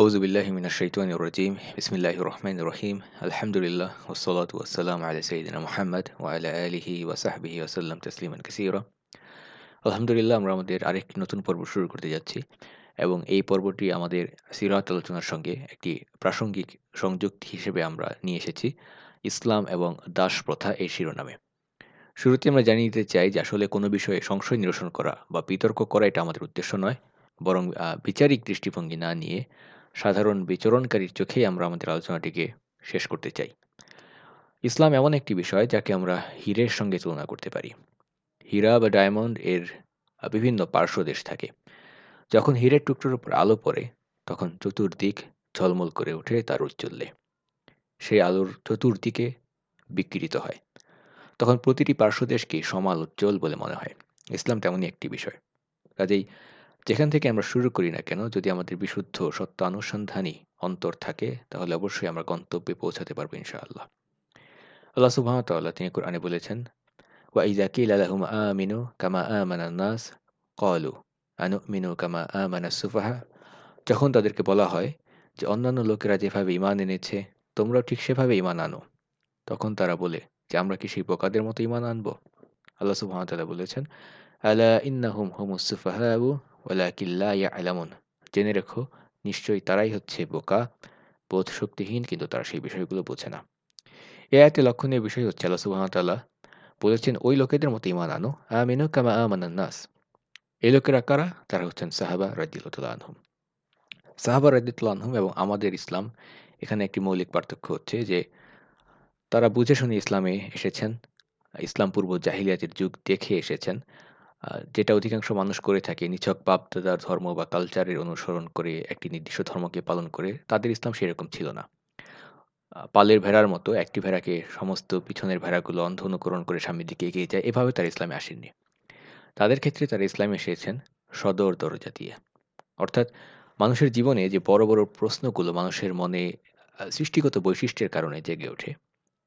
আউজুবিল্লাহিমিনাশাইতুয়ানিরাজিম বিসমিল্লাহ রহমান রহিম আলহামদুলিল্লাহ ওসলাত ওয়াসালাম আলা সঈদিনা মোহাম্মদ ওয়ালা আলিহি ওয়াসাহবিহি ওসাল্লাম তসলিমান কাসিরা আলহামদুলিল্লাহ আমরা আমাদের আরেকটি নতুন পর্ব শুরু করতে যাচ্ছি এবং এই পর্বটি আমাদের সিরাত আলোচনার সঙ্গে একটি প্রাসঙ্গিক সংযুক্তি হিসেবে আমরা নিয়ে এসেছি, ইসলাম এবং দাস প্রথা এই শিরোনামে। শুরুতে আমরা জানিয়ে দিতে চাই যে আসলে কোনো বিষয়ে সংশয় নিরসন করা বা বিতর্ক করা এটা আমাদের উদ্দেশ্য নয়, বরং বিচারিক দৃষ্টিভঙ্গি না নিয়ে সাধারণ বিচরণকারীর চোখেই আমরা আমাদের আলোচনাটিকে শেষ করতে চাই। ইসলাম এমন একটি বিষয় যাকে আমরা হীরের সঙ্গে তুলনা করতে পারি। হীরা বা ডায়মন্ড এর বিভিন্ন পার্শ্বদেশ থাকে। যখন হীরের টুকরোর উপর আলো পড়ে, তখন চতুর্দিক ঝলমল করে ওঠে তার উজ্জ্বল্যে সেই আলোর চতুর্দিকে বিকৃত হয়। তখন প্রতিটি পার্শ্বদেশকে সমাল উজ্জ্বল বলে মনে হয়। ইসলাম তেমনই একটি বিষয়। কাজেই যেখান থেকে আমরা শুরু করি না কেন, যদি আমাদের বিশুদ্ধ সত্য অনুসন্ধানী অন্তর থাকে, তাহলে অবশ্যই আমরা গন্তব্যে পৌঁছাতে পারব ইনশাআল্লাহ। আল্লাহ সুবাহতাল্লাহ তিনি কোরআনে বলেছেন আমানা নাস কলু আনু মিনু কামা আমানা সুফাহা? যখন তাদেরকে বলা হয় যে, অন্যান্য লোকেরা যেভাবে ইমান এনেছে, তোমরাও ঠিক সেভাবে ইমান আনো। তখন তারা বলে যে, আমরা কি সেই বোকাদের মতো ইমান আনব? আল্লাহ সুবাহতাল্লাহ বলেছেন, আলা ইন্নাহুম হুমুসুফাহাবু ওয়ালাকিল্লা ইয়া আলামুন জেনে রেখো, নিশ্চয়ই তারাই হচ্ছে বোকা বোধ শক্তিহীন কিন্তু তারা সেই বিষয়গুলো বোঝে না। এ আয়তে লক্ষণীয় বিষয় হচ্ছে আল্লাহ সুবাহতাল্লাহ বলেছেন, ওই লোকেদের মতো ইমান আনো। আমিনু কামা আমানান নাস। এই লোকেরা কারা? তারা হচ্ছেন সাহাবা রাজিউল্লাহ আনহুম। সাহাবা রাজিউল্লাহ আনহুম এবং আমাদের ইসলাম, এখানে একটি মৌলিক পার্থক্য হচ্ছে যে, তারা বুঝে শুনে ইসলামে এসেছেন, ইসলাম পূর্ব জাহিলিয়াতের যুগ দেখে এসেছেন। যেটা অধিকাংশ মানুষ করে থাকে, নিছক বাপদাদার ধর্ম বা কালচারের অনুসরণ করে একটি নির্দিষ্ট ধর্মকে পালন করে, তাদের ইসলাম সেরকম ছিল না। পালের ভেড়ার মতো একটি ভেড়াকে সমস্ত পিছনের ভেড়াগুলো অন্ধ অনুকরণ করে সামনের দিকে এগিয়ে যায়, এভাবে তার ইসলামে আসেননি। তাদের ক্ষেত্রে তারা ইসলামে এসেছেন সদর দরজা দিয়ে। অর্থাৎ মানুষের জীবনে যে বড় বড় প্রশ্নগুলো মানুষের মনে সৃষ্টিগত বৈশিষ্ট্যের কারণে জেগে ওঠে,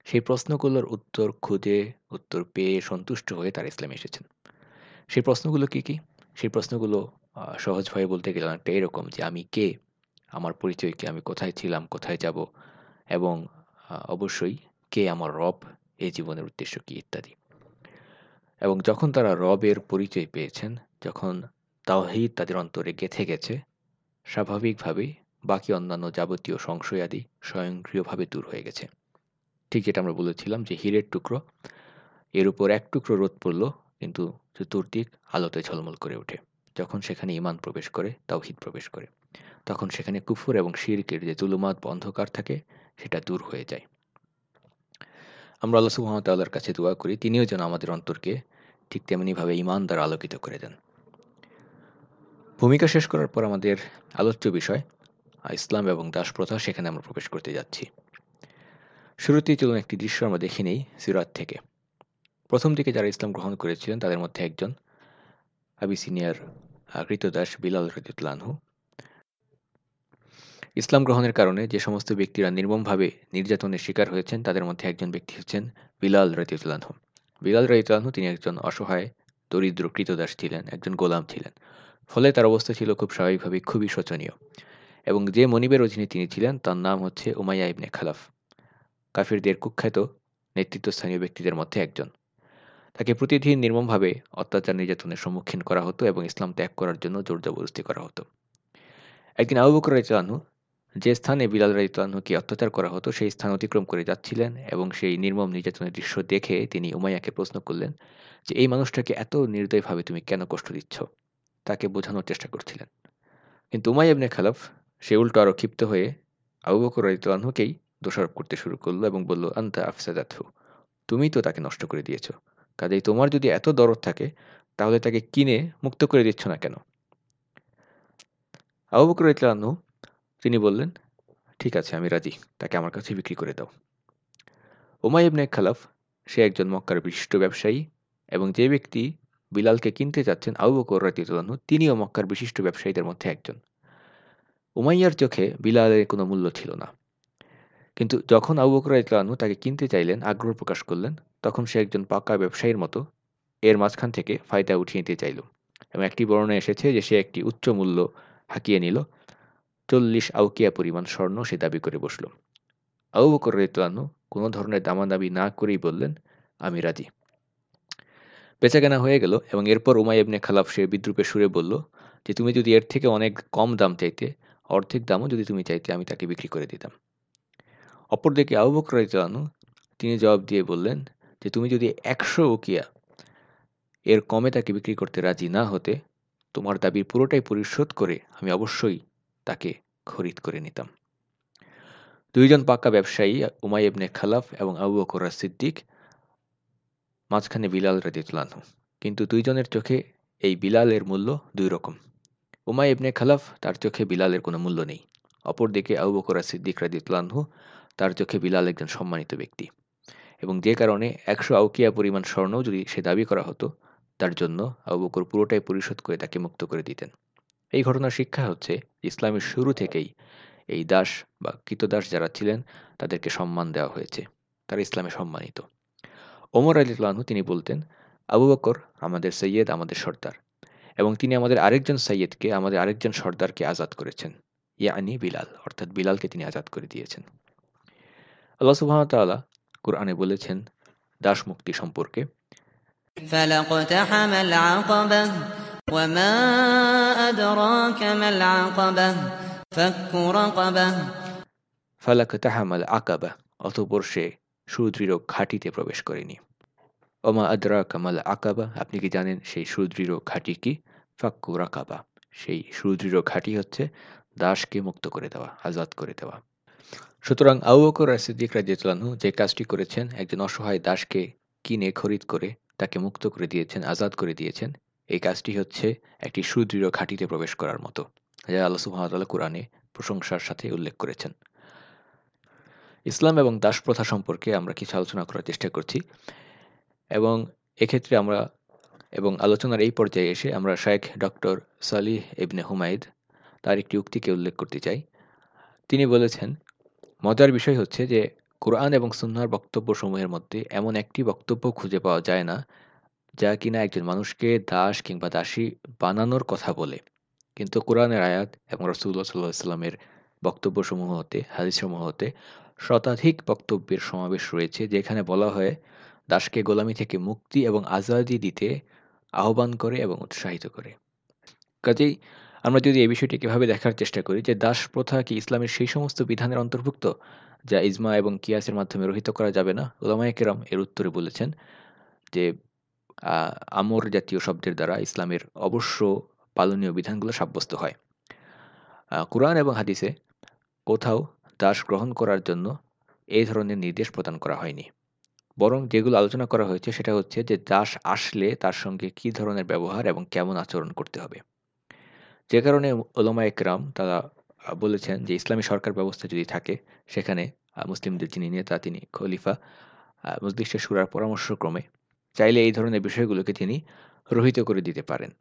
সেই প্রশ্নগুলোর উত্তর খুঁজে, উত্তর পেয়ে সন্তুষ্ট হয়ে তারা ইসলামে এসেছেন। সেই প্রশ্নগুলো কি কি? সেই প্রশ্নগুলো সহজভাবে বলতে গেলে অনেকটা এরকম যে, আমি কে? আমার পরিচয় কি? আমি কোথায় ছিলাম? কোথায় যাব? এবং অবশ্যই কে আমার রব? এই জীবনের উদ্দেশ্য কি? ইত্যাদি। এবং যখন তারা রবের পরিচয় পেয়েছেন, যখন তাওহিদ তাদের অন্তরে গেথে গেছে স্বাভাবিকভাবেই বাকি অন্যান্য যাবতীয় সংশয় আদি স্বয়ংক্রিয়ভাবে দূর হয়ে গেছে। ঠিক যেটা আমরা বলেছিলাম যে, হীরের টুকরো, এর উপর এক টুকরো রোদ পড়ল কিন্তু চতুর্দিক আলোতে ঝলমল করে ওঠে। যখন সেখানে ইমান প্রবেশ করে, তাওহিদ প্রবেশ করে। তখন সেখানে কুফুর এবং শিরকের যে জুলুমাত অন্ধকার থাকে, সেটা দূর হয়ে যায়। আমরা আল্লাহ সুহামতাল্লাহর কাছে দোয়া করি, তিনিও যেন আমাদের অন্তরকে ঠিক তেমনিভাবে ইমান দ্বারা আলোকিত করে দেন। ভূমিকা শেষ করার পর আমাদের আলোচ্য বিষয়, ইসলাম এবং দাস প্রথা সেখানে আমরা প্রবেশ করতে যাচ্ছি। শুরুতেই চলুন একটি দৃশ্য আমরা দেখে নেই সিরাত থেকে। প্রথম দিকে যারা ইসলাম গ্রহণ করেছিলেন, তাদের মধ্যে একজন, আবি আবিসিনিয়ার কৃতদাস বিলাল রদিউল্লাহু ইসলাম গ্রহণের কারণে যে সমস্ত ব্যক্তিরা নির্মমভাবে নির্যাতনের শিকার হয়েছেন, তাদের মধ্যে একজন ব্যক্তি হচ্ছেন বিলাল রদিউল্লাহু বিলাল রদিউল্লাহু তিনি একজন অসহায়, দরিদ্র কৃতদাস ছিলেন, একজন গোলাম ছিলেন। ফলে তার অবস্থা ছিল খুব স্বাভাবিকভাবে খুবই শোচনীয়। এবং যে মনিবের অধীনে তিনি ছিলেন, তার নাম হচ্ছে উমাইয়া ইবনে খালাফ। কাফিরদের কুখ্যাত নেতৃত্বস্থানীয় ব্যক্তিদের মধ্যে একজন। তাকে প্রতিদিন নির্মমভাবে অত্যাচার নির্যাতনের সম্মুখীন করা হতো এবং ইসলাম ত্যাগ করার জন্য জোর জবরদস্তি করা হতো। একদিন আবু বকর যে স্থানে বিলাল রাইতানহুকে অত্যাচার করা হতো, সেই স্থান অতিক্রম করে যাচ্ছিলেন এবং সেই নির্মম নির্যাতনের দৃশ্য দেখে তিনি উমাইয়াকে প্রশ্ন করলেন যে, এই মানুষটাকে এত নির্দয়ভাবে তুমি কেন কষ্ট দিচ্ছ? তাকে বোঝানোর চেষ্টা করছিলেন। কিন্তু উমাই এমনি খালাফ সে উল্টো আরও ক্ষিপ্ত হয়ে আবু বকর দোষারোপ করতে শুরু করল এবং বলল, আন্তা আফসাদাথু তুমি তো তাকে নষ্ট করে দিয়েছ। কাজেই তোমার যদি এত দরদ থাকে, তাহলে তাকে কিনে মুক্ত করে দিচ্ছ না কেন? আবু বকর ইতলানহু তিনি বললেন, ঠিক আছে, আমি রাজি। তাকে আমার কাছে বিক্রি করে দাও। ওমাই ইবনে খালাফ, সে একজন মক্কার বিশিষ্ট ব্যবসায়ী এবং যে ব্যক্তি বিলালকে কিনতে যাচ্ছেন আবু বকর রাতিউল্লাহু তিনিও মক্কার বিশিষ্ট ব্যবসায়ীদের মধ্যে একজন। উমাইয়ার চোখে বিলালের কোনো মূল্য ছিল না। কিন্তু যখন আবু বকর ইতলানহু তাকে কিনতে চাইলেন, আগ্রহ প্রকাশ করলেন তখন সে একজন পাকা ব্যবসায়ীর মতো এর মাঝখান থেকে ফায়দা উঠিয়ে নিতে চাইল এবং একটি বর্ণনা এসেছে যে সে একটি উচ্চ মূল্য হাঁকিয়ে নিল। চল্লিশ আউকিয়া পরিমাণ স্বর্ণ সে দাবি করে বসল। আউ বকর রেতলানহু কোনো ধরনের দামাদাবি না করেই বললেন, আমি রাজি। বেচাকেনা হয়ে গেল এবং এরপর উমাই এবনে খালাফ সে বিদ্রুপের সুরে বলল, যে তুমি যদি এর থেকে অনেক কম দাম চাইতে, অর্ধেক দামও যদি তুমি চাইতে, আমি তাকে বিক্রি করে দিতাম। অপরদিকে আবু বকর রাইতালানু তিনি জবাব দিয়ে বললেন যে তুমি যদি একশো উকিয়া এর কমে তাকে বিক্রি করতে রাজি না হতে, তোমার দাবির পুরোটাই পরিশোধ করে আমি অবশ্যই তাকে খরিদ করে নিতাম। দুইজন পাক্কা ব্যবসায়ী, উমাই খালাফ এবং আবু বকর সিদ্দিক মাঝখানে বিলাল রাদিতুল্লাহু কিন্তু দুইজনের চোখে এই বিলালের মূল্য দুই রকম। উমাই ইবনে খালাফ, তার চোখে বিলালের কোনো মূল্য নেই। অপরদিকে আবু বকর সিদ্দিক রাদিতুল্লাহু তার চোখে বিলাল একজন সম্মানিত ব্যক্তি। এবং যে কারণে একশো আউকিয়া পরিমাণ স্বর্ণ যদি সে দাবি করা হতো, তার জন্য আবু বকর পুরোটাই পরিশোধ করে তাকে মুক্ত করে দিতেন। এই ঘটনার শিক্ষা হচ্ছে ইসলামের শুরু থেকেই এই দাস বা কৃতদাস যারা ছিলেন, তাদেরকে সম্মান দেওয়া হয়েছে। তারা ইসলামে সম্মানিত। ওমর আলিউল্লাহু তিনি বলতেন, আবু বকর আমাদের সৈয়দ, আমাদের সর্দার। এবং তিনি আমাদের আরেকজন সৈয়দকে, আমাদের আরেকজন সর্দারকে আজাদ করেছেন। ইয়ানি বিলাল, অর্থাৎ বিলালকে তিনি আজাদ করে দিয়েছেন। আল্লাহ সুবাহতাল্লাহ কোরআনে বলেছেন দাস মুক্তি সম্পর্কে। ফালাক তাহামাল আকাবা অতপর সে সুদৃঢ় ঘাটিতে প্রবেশ করেনি। ওমা আদরা কামাল আকাবা আপনি কি জানেন সেই সুদৃঢ় ঘাটি কি? ফাক্কু রাকাবা সেই সুদৃঢ় ঘাটি হচ্ছে দাসকে মুক্ত করে দেওয়া আজাদ করে দেওয়া। সুতরাং আউ বকর সিদ্দিক রাজিয়াতলানহু যে কাজটি করেছেন, একজন অসহায় দাসকে কিনে, খরিদ করে তাকে মুক্ত করে দিয়েছেন, আজাদ করে দিয়েছেন, এই কাজটি হচ্ছে একটি সুদৃঢ় ঘাটিতে প্রবেশ করার মতো, যা আল্লাহ সুহামতাল্লাহ কোরআনে প্রশংসার সাথে উল্লেখ করেছেন। ইসলাম এবং দাস প্রথা সম্পর্কে আমরা কিছু আলোচনা করার চেষ্টা করছি এবং এক্ষেত্রে আমরা এবং আলোচনার এই পর্যায়ে এসে আমরা শায়েখ ডক্টর সালিহ ইবনে হুমায়দ তার একটি উক্তিকে উল্লেখ করতে চাই। তিনি বলেছেন মজার বিষয় হচ্ছে যে, কোরআন এবং সুন্নার বক্তব্যসমূহের মধ্যে এমন একটি বক্তব্য খুঁজে পাওয়া যায় না, যা কিনা একজন মানুষকে দাস কিংবা দাসী বানানোর কথা বলে। কিন্তু কোরআনের আয়াত এবং রসুল্লাহ সাল্লাহ সাল্লামের বক্তব্যসমূহ হতে হাদিসমূহ হতে শতাধিক বক্তব্যের সমাবেশ রয়েছে, যেখানে বলা হয়, দাসকে গোলামি থেকে মুক্তি এবং আজাদি দিতে আহ্বান করে এবং উৎসাহিত করে। কাজেই আমরা যদি এই বিষয়টিকে এভাবে দেখার চেষ্টা করি যে দাস প্রথা কি ইসলামের সেই সমস্ত বিধানের অন্তর্ভুক্ত, যা ইজমা এবং কিয়াসের মাধ্যমে রহিত করা যাবে না? ওলামায় কেরাম এর উত্তরে বলেছেন যে আমর জাতীয় শব্দের দ্বারা ইসলামের অবশ্য পালনীয় বিধানগুলো সাব্যস্ত হয়। কোরআন এবং হাদিসে কোথাও দাস গ্রহণ করার জন্য এই ধরনের নির্দেশ প্রদান করা হয়নি। বরং যেগুলো আলোচনা করা হয়েছে সেটা হচ্ছে যে দাস আসলে তার সঙ্গে কি ধরনের ব্যবহার এবং কেমন আচরণ করতে হবে। যে কারণে ওলামা একরাম তারা বলেছেন যে ইসলামী সরকার ব্যবস্থা যদি থাকে, সেখানে মুসলিমদের যিনি নেতা তিনি খলিফা মজলিসের সুরার পরামর্শক্রমে চাইলে এই ধরনের বিষয়গুলোকে তিনি রহিত করে দিতে পারেন।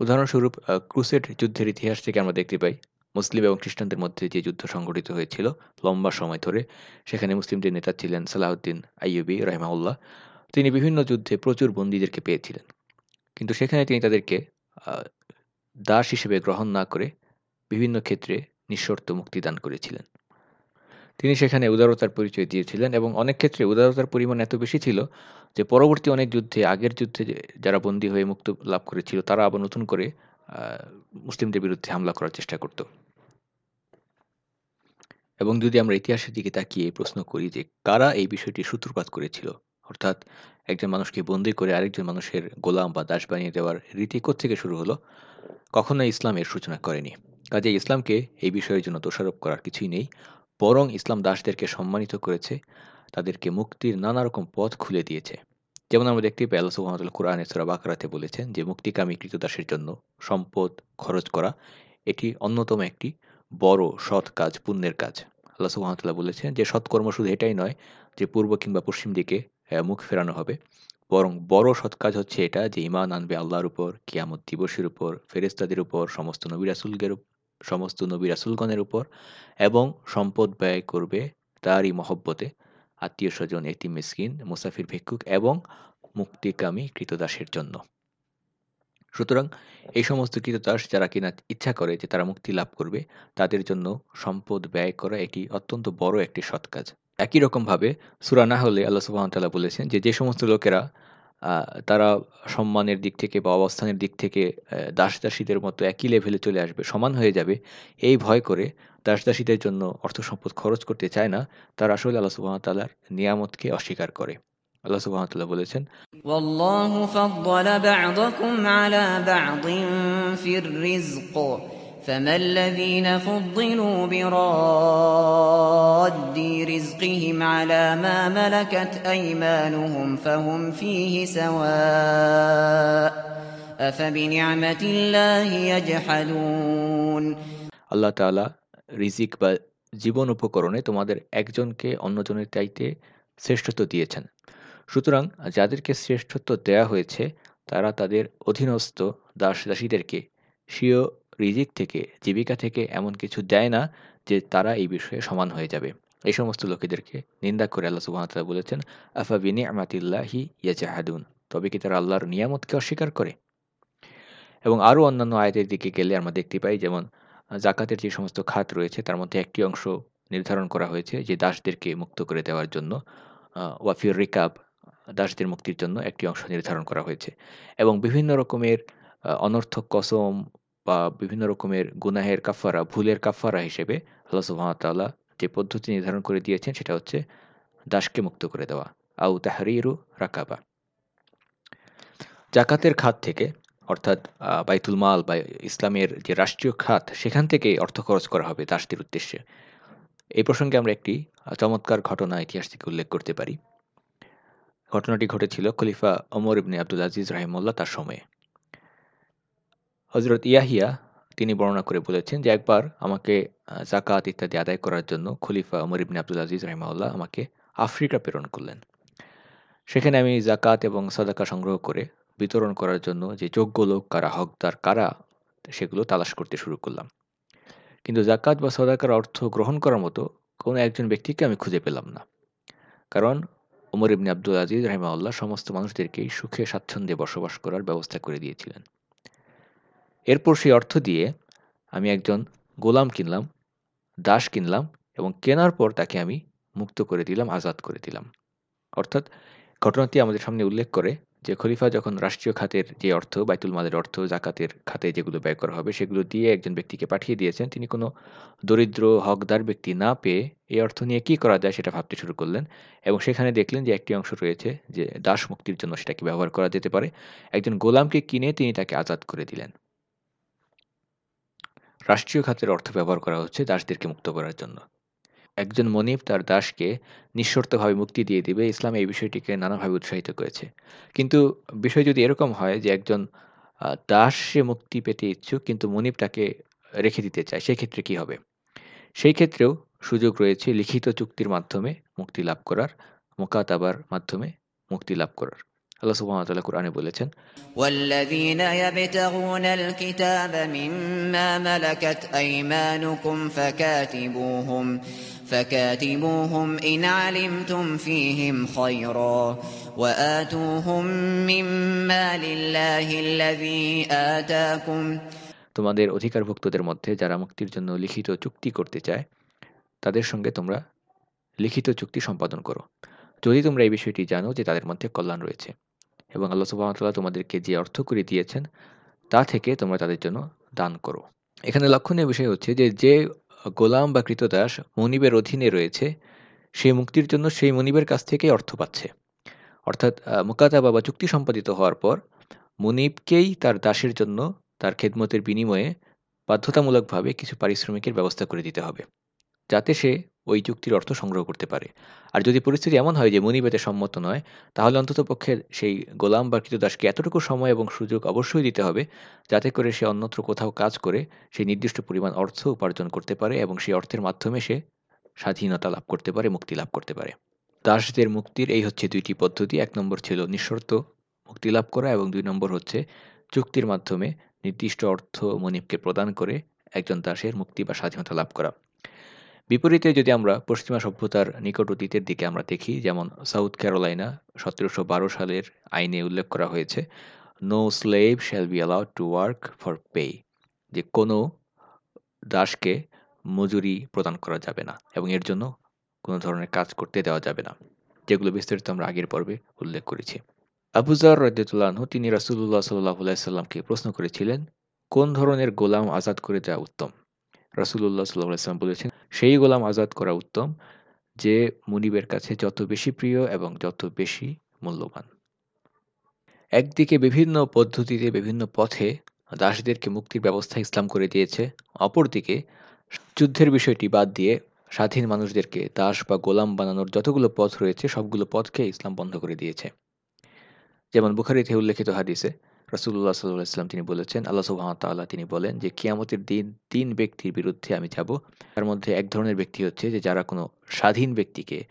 উদাহরণস্বরূপ ক্রুসেড যুদ্ধের ইতিহাস থেকে আমরা দেখতে পাই, মুসলিম এবং খ্রিস্টানদের মধ্যে যে যুদ্ধ সংঘটিত হয়েছিল লম্বা সময় ধরে, সেখানে মুসলিমদের নেতা ছিলেন সালাহউদ্দিন আইয়ুবি রহমাউল্লাহ তিনি বিভিন্ন যুদ্ধে প্রচুর বন্দীদেরকে পেয়েছিলেন। কিন্তু সেখানে তিনি তাদেরকে দাস হিসেবে গ্রহণ না করে বিভিন্ন ক্ষেত্রে নিঃশর্ত মুক্তিদান করেছিলেন। তিনি সেখানে উদারতার পরিচয় দিয়েছিলেন এবং অনেক ক্ষেত্রে উদারতার পরিমাণ এত বেশি ছিল যে পরবর্তী অনেক যুদ্ধে, আগের যুদ্ধে যারা বন্দী হয়ে মুক্ত লাভ করেছিল, তারা আবার নতুন করে মুসলিমদের বিরুদ্ধে হামলা করার চেষ্টা করত। এবং যদি আমরা ইতিহাসের দিকে তাকিয়ে প্রশ্ন করি যে কারা এই বিষয়টি সূত্রপাত করেছিল, অর্থাৎ একজন মানুষকে বন্দি করে আরেকজন মানুষের গোলাম বা দাস বানিয়ে দেওয়ার রীতি থেকে শুরু হলো কখনো ইসলামের সূচনা করেনি। কাজে ইসলামকে এই বিষয়ের জন্য দোষারোপ করার কিছুই নেই, বরং ইসলাম দাসদেরকে সম্মানিত করেছে, তাদেরকে মুক্তির নানা রকম পথ খুলে দিয়েছে। যেমন আমরা দেখতে পাই, আল্লাহ সুহামতাল কোরআনে সুরা বাকরাতে বলেছেন যে মুক্তিকামী কৃতদাসের জন্য সম্পদ, খরচ করা, এটি অন্যতম একটি বড় সৎ কাজ, পুণ্যের কাজ। আল্লাহ সুহামতাল্লাহ বলেছেন যে, সৎকর্ম শুধু এটাই নয় যে, পূর্ব কিংবা পশ্চিম দিকে মুখ ফেরানো হবে। বরং বড় সৎ কাজ হচ্ছে এটা যে ইমান আনবে আল্লাহর উপর, কিয়ামত দিবসের উপর ফেরেস্তাদের উপর, সমস্ত নবী রাসুলগের সমস্ত নবী রাসুলগণের উপর এবং সম্পদ ব্যয় করবে তারই মহব্বতে আত্মীয় স্বজন এটি মিসকিন, মুসাফির, ভিক্ষুক এবং মুক্তিকামী কৃতদাসের জন্য। সুতরাং এই সমস্ত কৃতদাস যারা কিনা ইচ্ছা করে যে তারা মুক্তি লাভ করবে, তাদের জন্য সম্পদ ব্যয় করা এটি অত্যন্ত বড় একটি সৎ কাজ। একই রকমভাবে সুরা না হলে আল্লাহ সুবাহতাল্লাহ বলেছেন যে যে সমস্ত লোকেরা তারা সম্মানের দিক থেকে বা অবস্থানের দিক থেকে দাসদাসীদের মতো একই লেভেলে চলে আসবে, সমান হয়ে যাবে, এই ভয় করে দাসদাসীদের জন্য অর্থ সম্পদ খরচ করতে চায় না, তারা আসলে আল্লাহ সুবাহতাল্লাহর নিয়ামতকে অস্বীকার করে। আল্লাহ সুবাহতাল্লাহ বলেছেন فما الذين فضلوا براد رزقهم على ما ملكت أيمانهم فهم فيه سواء أفبنعمة الله يجحدون আল্লাহ তাআলা রিজিক বা জীবন উপকরণে তোমাদের একজনকে অন্যজনের চাইতে শ্রেষ্ঠত্ব দিয়েছেন সুতরাং যাদেরকে শ্রেষ্ঠত্ব দেয়া হয়েছে তারা তাদের অধীনস্থ দাস দাসীদেরকে স্বীয় রিজিক থেকে, জীবিকা থেকে এমন কিছু দেয় না যে তারা এই বিষয়ে সমান হয়ে যাবে। এই সমস্ত লোকেদেরকে নিন্দা করে আল্লাহ সুবাহতাল্লাহ বলেছেন, আফা বিনি আমাতিল্লাহি ইয়াজাহাদুন? তবে কি তারা আল্লাহর নিয়ামতকে অস্বীকার করে? এবং আরও অন্যান্য আয়তের দিকে গেলে আমরা দেখতে পাই, যেমন জাকাতের যে সমস্ত খাত রয়েছে, তার মধ্যে একটি অংশ নির্ধারণ করা হয়েছে যে দাসদেরকে মুক্ত করে দেওয়ার জন্য ওয়াফির রিকাব, দাসদের মুক্তির জন্য একটি অংশ নির্ধারণ করা হয়েছে। এবং বিভিন্ন রকমের অনর্থক কসম বা বিভিন্ন রকমের গুনাহের কাফারা, ভুলের কাফারা হিসেবে আল্লাহ সুহামতাল্লাহ যে পদ্ধতি নির্ধারণ করে দিয়েছেন সেটা হচ্ছে দাসকে মুক্ত করে দেওয়া আউ তাহারিরু রাকাবা। জাকাতের খাত থেকে, অর্থাৎ বাইতুল মাল বা ইসলামের যে রাষ্ট্রীয় খাত, সেখান থেকেই অর্থ খরচ করা হবে দাসদের উদ্দেশ্যে। এই প্রসঙ্গে আমরা একটি চমৎকার ঘটনা ইতিহাস থেকে উল্লেখ করতে পারি। ঘটনাটি ঘটেছিল খলিফা ওমর ইবনে আব্দুল আজিজ রাহিমুল্লাহ তার সময়ে। হজরত ইয়াহিয়া, তিনি বর্ণনা করে বলেছেন যে একবার আমাকে জাকাত ইত্যাদি আদায় করার জন্য খলিফা ওমর ইবনে আব্দুল আজিজ রাহিমাউল্লাহ আমাকে আফ্রিকা প্রেরণ করলেন। সেখানে আমি জাকাত এবং সাদাকা সংগ্রহ করে বিতরণ করার জন্য যে যোগ্য লোক, কারা হকদার, কারা, সেগুলো তালাশ করতে শুরু করলাম। কিন্তু জাকাত বা সদাকার অর্থ গ্রহণ করার মতো কোনো একজন ব্যক্তিকে আমি খুঁজে পেলাম না। কারণ উমর ইবনে আব্দুল আজিজ রাহিমাউল্লাহ সমস্ত মানুষদেরকেই সুখে স্বাচ্ছন্দ্যে বসবাস করার ব্যবস্থা করে দিয়েছিলেন। এরপর সেই অর্থ দিয়ে আমি একজন গোলাম কিনলাম, দাস কিনলাম এবং কেনার পর তাকে আমি মুক্ত করে দিলাম, আজাদ করে দিলাম। অর্থাৎ ঘটনাটি আমাদের সামনে উল্লেখ করে যে খলিফা যখন রাষ্ট্রীয় খাতের যে অর্থ, বাইতুল মালের অর্থ, জাকাতের খাতে যেগুলো ব্যয় করা হবে, সেগুলো দিয়ে একজন ব্যক্তিকে পাঠিয়ে দিয়েছেন, তিনি কোনো দরিদ্র, হকদার ব্যক্তি না পেয়ে এই অর্থ নিয়ে কি করা যায় সেটা ভাবতে শুরু করলেন এবং সেখানে দেখলেন যে একটি অংশ রয়েছে যে দাস মুক্তির জন্য সেটাকে ব্যবহার করা যেতে পারে। একজন গোলামকে কিনে তিনি তাকে আজাদ করে দিলেন। রাষ্ট্রীয় খাতের অর্থ ব্যবহার করা হচ্ছে দাসদেরকে মুক্ত করার জন্য। একজন মনিব তার দাসকে নিঃশর্তভাবে মুক্তি দিয়ে দিবে, ইসলাম এই বিষয়টিকে নানাভাবে উৎসাহিত করেছে। কিন্তু বিষয় যদি এরকম হয় যে একজন দাস সে মুক্তি পেতে ইচ্ছুক, কিন্তু মনিব তাকে রেখে দিতে চায়, সেক্ষেত্রে কি হবে? সেই ক্ষেত্রেও সুযোগ রয়েছে লিখিত চুক্তির মাধ্যমে মুক্তি লাভ করার, মোকাতাবার মাধ্যমে মুক্তি লাভ করার। আল্লাহ সুবহানাহু ওয়া তাআলা কোরআনে বলেছেন والذين يبتغون الكتاب مما ملكت أيمانكم فكاتبوهم فكاتبوهم إن علمتم فيهم خيرا وآتوهم مما لله الذي آتاكم তোমাদের অধিকারভুক্তদের মধ্যে যারা মুক্তির জন্য লিখিত চুক্তি করতে চায় তাদের সঙ্গে তোমরা লিখিত চুক্তি সম্পাদন করো যদি তোমরা এই বিষয়টি জানো যে তাদের মধ্যে কল্যাণ রয়েছে এবং আল্লাহ সুবাহতাল্লাহ তোমাদেরকে যে অর্থ করে দিয়েছেন, তা থেকে তোমরা তাদের জন্য দান করো। এখানে লক্ষণীয় বিষয় হচ্ছে যে যে গোলাম বা কৃতদাস মনিবের অধীনে রয়েছে সেই মুক্তির জন্য সেই মনিবের কাছ থেকে অর্থ পাচ্ছে। অর্থাৎ মোকাতাবা বা চুক্তি সম্পাদিত হওয়ার পর মনিবকেই তার দাসের জন্য তার খেদমতের বিনিময়ে বাধ্যতামূলকভাবে কিছু পারিশ্রমিকের ব্যবস্থা করে দিতে হবে, যাতে সে ওই চুক্তির অর্থ সংগ্রহ করতে পারে। আর যদি পরিস্থিতি এমন হয় যে মনিবেতে সম্মত নয়, তাহলে অন্তত পক্ষে সেই গোলাম বা কৃতদাসকে এতটুকু সময় এবং সুযোগ অবশ্যই দিতে হবে, যাতে করে সে অন্যত্র কোথাও কাজ করে, সেই নির্দিষ্ট পরিমাণ অর্থ উপার্জন করতে পারে এবং সেই অর্থের মাধ্যমে সে স্বাধীনতা লাভ করতে পারে, মুক্তি লাভ করতে পারে। দাসদের মুক্তির এই হচ্ছে দুইটি পদ্ধতি। এক নম্বর ছিল নিঃশর্ত মুক্তি লাভ করা এবং দুই নম্বর হচ্ছে চুক্তির মাধ্যমে নির্দিষ্ট অর্থ মনিবকে প্রদান করে একজন দাসের মুক্তি বা স্বাধীনতা লাভ করা। বিপরীতে যদি আমরা পশ্চিমা সভ্যতার নিকট অতীতের দিকে আমরা দেখি, যেমন সাউথ ক্যারোলাইনা সতেরোশো বারো সালের আইনে উল্লেখ করা হয়েছে no slave shall be allowed to work for pay যে কোনো দাসকে মজুরি প্রদান করা যাবে না এবং এর জন্য কোনো ধরনের কাজ করতে দেওয়া যাবে না, যেগুলো বিস্তারিত আমরা আগের পর্বে উল্লেখ করেছি। আবুজার রদ্দুল্লাহ তিনি রাসুল্লাহ সাল্লাহ সাল্লামকে প্রশ্ন করেছিলেন, কোন ধরনের গোলাম আজাদ করে দেওয়া উত্তম? রাসুল্লাহ সাল্লাহ সাল্লাম বলেছেন সেই গোলাম আজাদ করা উত্তম, যে মুনিবের কাছে যত বেশি প্রিয় এবং যত বেশি মূল্যবান। একদিকে বিভিন্ন পদ্ধতিতে, বিভিন্ন পথে দাসদেরকে মুক্তির ব্যবস্থা ইসলাম করে দিয়েছে, অপরদিকে যুদ্ধের বিষয়টি বাদ দিয়ে স্বাধীন মানুষদেরকে দাস বা গোলাম বানানোর যতগুলো পথ রয়েছে, সবগুলো পথকে ইসলাম বন্ধ করে দিয়েছে। যেমন বুখারিতে উল্লেখিত হাদিসে রসুল্লাহ সাল্লাহ ইসলাম তিনি বলেছেন, আল্লাহ সুহামতাল্লাহ তিনি বলেন যে, কিয়ামতের দিন তিন ব্যক্তির বিরুদ্ধে আমি যাব। তার মধ্যে এক ধরনের ব্যক্তি হচ্ছে যে, যারা কোনো স্বাধীন ব্যক্তিকে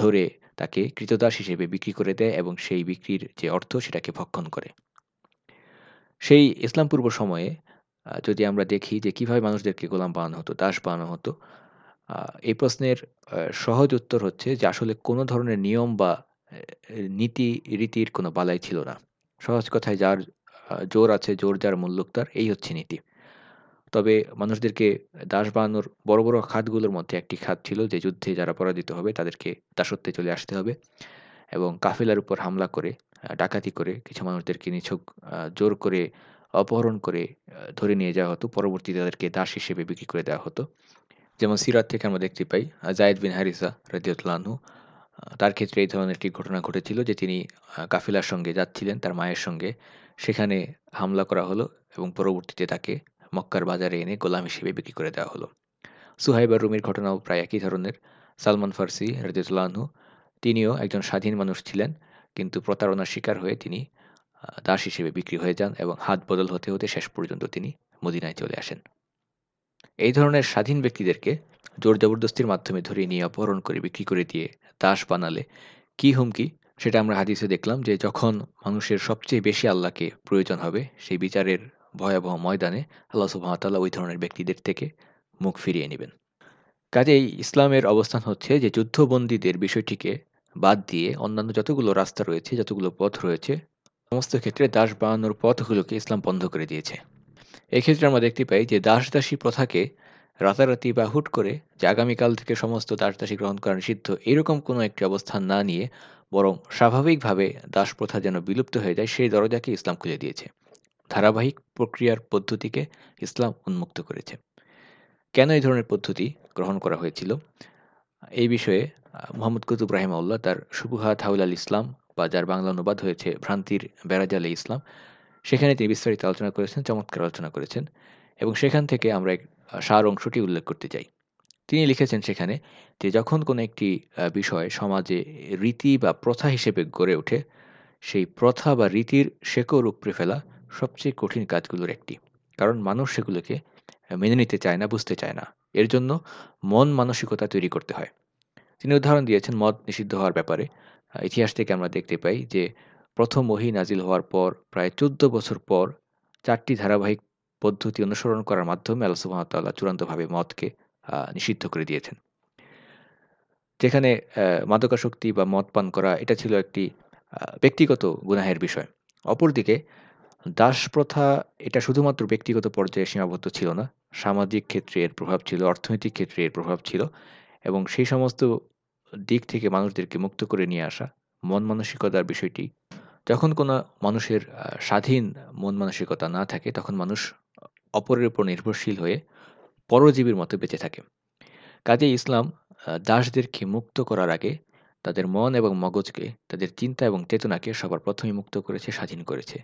ধরে তাকে কৃতদাস হিসেবে বিক্রি করে দেয় এবং সেই বিক্রির যে অর্থ সেটাকে ভক্ষণ করে। সেই ইসলাম পূর্ব সময়ে যদি আমরা দেখি যে, কীভাবে মানুষদেরকে গোলাম বানানো হতো, দাস বানানো হতো এই প্রশ্নের সহজ উত্তর হচ্ছে যে, আসলে কোনো ধরনের নিয়ম বা নীতি রীতির কোনো বালাই ছিল না। সহজ কথায় যার জোর আছে, জোর যার মূল্যক তার, এই হচ্ছে নীতি। তবে মানুষদেরকে দাস বানানোর বড় বড় খাতগুলোর মধ্যে একটি খাত ছিল যে যুদ্ধে যারা পরাজিত হবে তাদেরকে দাসত্বে চলে আসতে হবে এবং কাফেলার উপর হামলা করে ডাকাতি করে কিছু মানুষদেরকে নিছক জোর করে অপহরণ করে ধরে নিয়ে যাওয়া হতো। পরবর্তীতে তাদেরকে দাস হিসেবে বিক্রি করে দেওয়া হতো। যেমন সিরাত থেকে আমরা দেখতে পাই জায়দ বিন হারিসা রাজিউল্লাহু তার ক্ষেত্রে এই ধরনের একটি ঘটনা ঘটেছিল যে তিনি কাফিলার সঙ্গে যাচ্ছিলেন তার মায়ের সঙ্গে। সেখানে হামলা করা হলো এবং পরবর্তীতে তাকে মক্কার বাজারে এনে গোলাম হিসেবে বিক্রি করে দেওয়া হলো। সুহাইবার রুমির ঘটনাও প্রায় একই ধরনের। সালমান ফার্সি রাজিউল্লাহু তিনিও একজন স্বাধীন মানুষ ছিলেন, কিন্তু প্রতারণার শিকার হয়ে তিনি দাস হিসেবে বিক্রি হয়ে যান এবং হাত বদল হতে হতে শেষ পর্যন্ত তিনি মদিনায় চলে আসেন। এই ধরনের স্বাধীন ব্যক্তিদেরকে জোর জবরদস্তির মাধ্যমে ধরে নিয়ে অপহরণ করে, বিক্রি করে দিয়ে দাস বানালে কি হুমকি? সেটা আমরা হাদিসে দেখলাম যে যখন মানুষের সবচেয়ে বেশি আল্লাহকে প্রয়োজন হবে, সেই বিচারের ভয়াবহ ময়দানে আল্লাহ সুবাহতাল্লাহ ওই ধরনের ব্যক্তিদের থেকে মুখ ফিরিয়ে নেবেন। কাজেই ইসলামের অবস্থান হচ্ছে যে যুদ্ধবন্দীদের বিষয়টিকে বাদ দিয়ে অন্যান্য যতগুলো রাস্তা রয়েছে, যতগুলো পথ রয়েছে, সমস্ত ক্ষেত্রে দাস বানানোর পথগুলোকে ইসলাম বন্ধ করে দিয়েছে। এক্ষেত্রে আমরা দেখতে পাই যে দাস দাসী প্রথাকে রাতারাতি বা হুট করে যে আগামীকাল থেকে সমস্ত দাস দাসী গ্রহণ করা নিষিদ্ধ, এরকম কোনো একটি অবস্থান না নিয়ে বরং স্বাভাবিকভাবে দাস প্রথা যেন বিলুপ্ত হয়ে যায়, সেই দরজাকে ইসলাম খুলে দিয়েছে। ধারাবাহিক প্রক্রিয়ার পদ্ধতিকে ইসলাম উন্মুক্ত করেছে। কেন এই ধরনের পদ্ধতি গ্রহণ করা হয়েছিল? এই বিষয়ে মোহাম্মদ কুতুব রাহিমাউল্লাহ তার সুবুহাত হাউল আল ইসলাম বা যার বাংলা অনুবাদ হয়েছে ভ্রান্তির বেড়াজালে ইসলাম সেখানে তিনি বিস্তারিত আলোচনা করেছেন, চমৎকার আলোচনা করেছেন এবং সেখান থেকে আমরা এক সার অংশটি উল্লেখ করতে চাই। তিনি লিখেছেন সেখানে যে যখন কোনো একটি বিষয় সমাজে রীতি বা প্রথা হিসেবে গড়ে ওঠে, সেই প্রথা বা রীতির শেকড় উপড়ে ফেলা সবচেয়ে কঠিন কাজগুলোর একটি। কারণ মানুষ সেগুলোকে মেনে নিতে চায় না, বুঝতে চায় না। এর জন্য মন মানসিকতা তৈরি করতে হয়। তিনি উদাহরণ দিয়েছেন মদ নিষিদ্ধ হওয়ার ব্যাপারে। ইতিহাস থেকে আমরা দেখতে পাই যে প্রথম ওহি নাজিল হওয়ার পর, প্রায় চোদ্দ বছর পর চারটি ধারাবাহিক পদ্ধতি অনুসরণ করার মাধ্যমে আল্লাহ সুহামতাল্লাহ চূড়ান্তভাবে মদকে নিষিদ্ধ করে দিয়েছেন। যেখানে মাদকাশক্তি বা মদ পান করা, এটা ছিল একটি ব্যক্তিগত গুনাহের বিষয়। অপরদিকে দাস প্রথা এটা শুধুমাত্র ব্যক্তিগত পর্যায়ে সীমাবদ্ধ ছিল না, সামাজিক ক্ষেত্রে এর প্রভাব ছিল, অর্থনৈতিক ক্ষেত্রে এর প্রভাব ছিল এবং সেই সমস্ত দিক থেকে মানুষদেরকে মুক্ত করে নিয়ে আসা, মন মানসিকতার বিষয়টি যখন কোনো মানুষের স্বাধীন মন মানসিকতা না থাকে, তখন মানুষ অপরের উপর নির্ভরশীল হয়ে পরজীবীর মতো বেঁচে থাকে। কাজে ইসলাম দাসদেরকে মুক্ত করার আগে তাদের মন এবং মগজকে, তাদের চিন্তা এবং চেতনাকে সবার প্রথমে মুক্ত করেছে, স্বাধীন করেছে।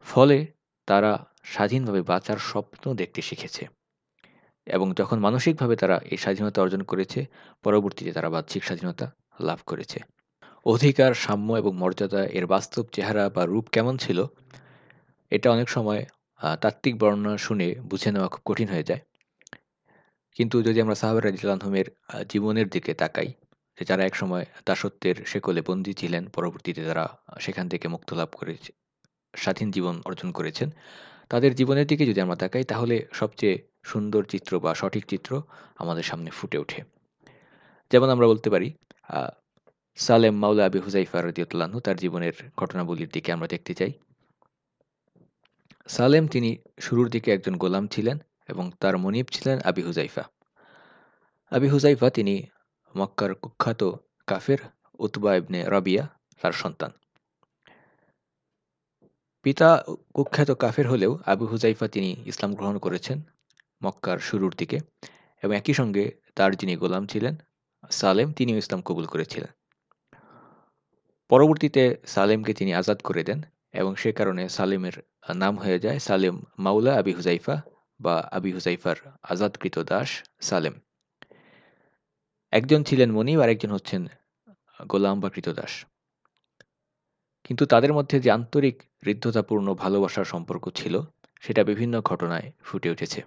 ফলে তারা স্বাধীনভাবে বাঁচার স্বপ্ন দেখতে শিখেছে। এবং যখন মানসিকভাবে তারা এই স্বাধীনতা অর্জন করেছে, পরবর্তীতে তারা বাহ্যিক স্বাধীনতা লাভ করেছে। অধিকার, সাম্য এবং মর্যাদা এর বাস্তব চেহারা বা রূপ কেমন ছিল? এটা অনেক সময় তাত্ত্বিক বর্ণনা শুনে বুঝে নেওয়া খুব কঠিন হয়ে যায়। কিন্তু যদি আমরা সাহাবার রাজিলানহমের জীবনের দিকে তাকাই, যে যারা একসময় দাসত্বের শেকলে বন্দী ছিলেন, পরবর্তীতে তারা সেখান থেকে মুক্ত লাভ করেছে, স্বাধীন জীবন অর্জন করেছেন, তাদের জীবনের দিকে যদি আমরা তাকাই, তাহলে সবচেয়ে সুন্দর চিত্র বা সঠিক চিত্র আমাদের সামনে ফুটে ওঠে। যেমন আমরা বলতে পারি সালেম মাউলা আবি হুজাইফা রদিউল্লাহ তার জীবনের ঘটনাবলীর দিকে আমরা দেখতে চাই। সালেম তিনি শুরুর দিকে একজন গোলাম ছিলেন এবং তার মনিব ছিলেন আবি হুজাইফা আবি হুজাইফা তিনি মক্কার কুখ্যাত কাফের উতবা ইবনে রাবিয়া, তার সন্তান। পিতা কুখ্যাত কাফের হলেও আবু হুজাইফা তিনি ইসলাম গ্রহণ করেছেন মক্কার শুরুর দিকে এবং একই সঙ্গে তার যিনি গোলাম ছিলেন, সালেম, তিনিও ইসলাম কবুল করেছিলেন। পরবর্তীতে সালেমকে তিনি আজাদ করে দেন এবং সে কারণে সালেমের নাম হয়ে যায় সালেম মাউলা আবি হুজাইফা বা আবি হুজাইফার আজাদকৃত দাস সালেম। একজন ছিলেন মনিব আর একজন হচ্ছেন গোলাম বা কৃতদাস কিন্তু তাদের মধ্যে যে আন্তরিক হৃদ্ধতাপূর্ণ ভালোবাসার সম্পর্ক ছিল, সেটা বিভিন্ন ঘটনায় ফুটে উঠেছে।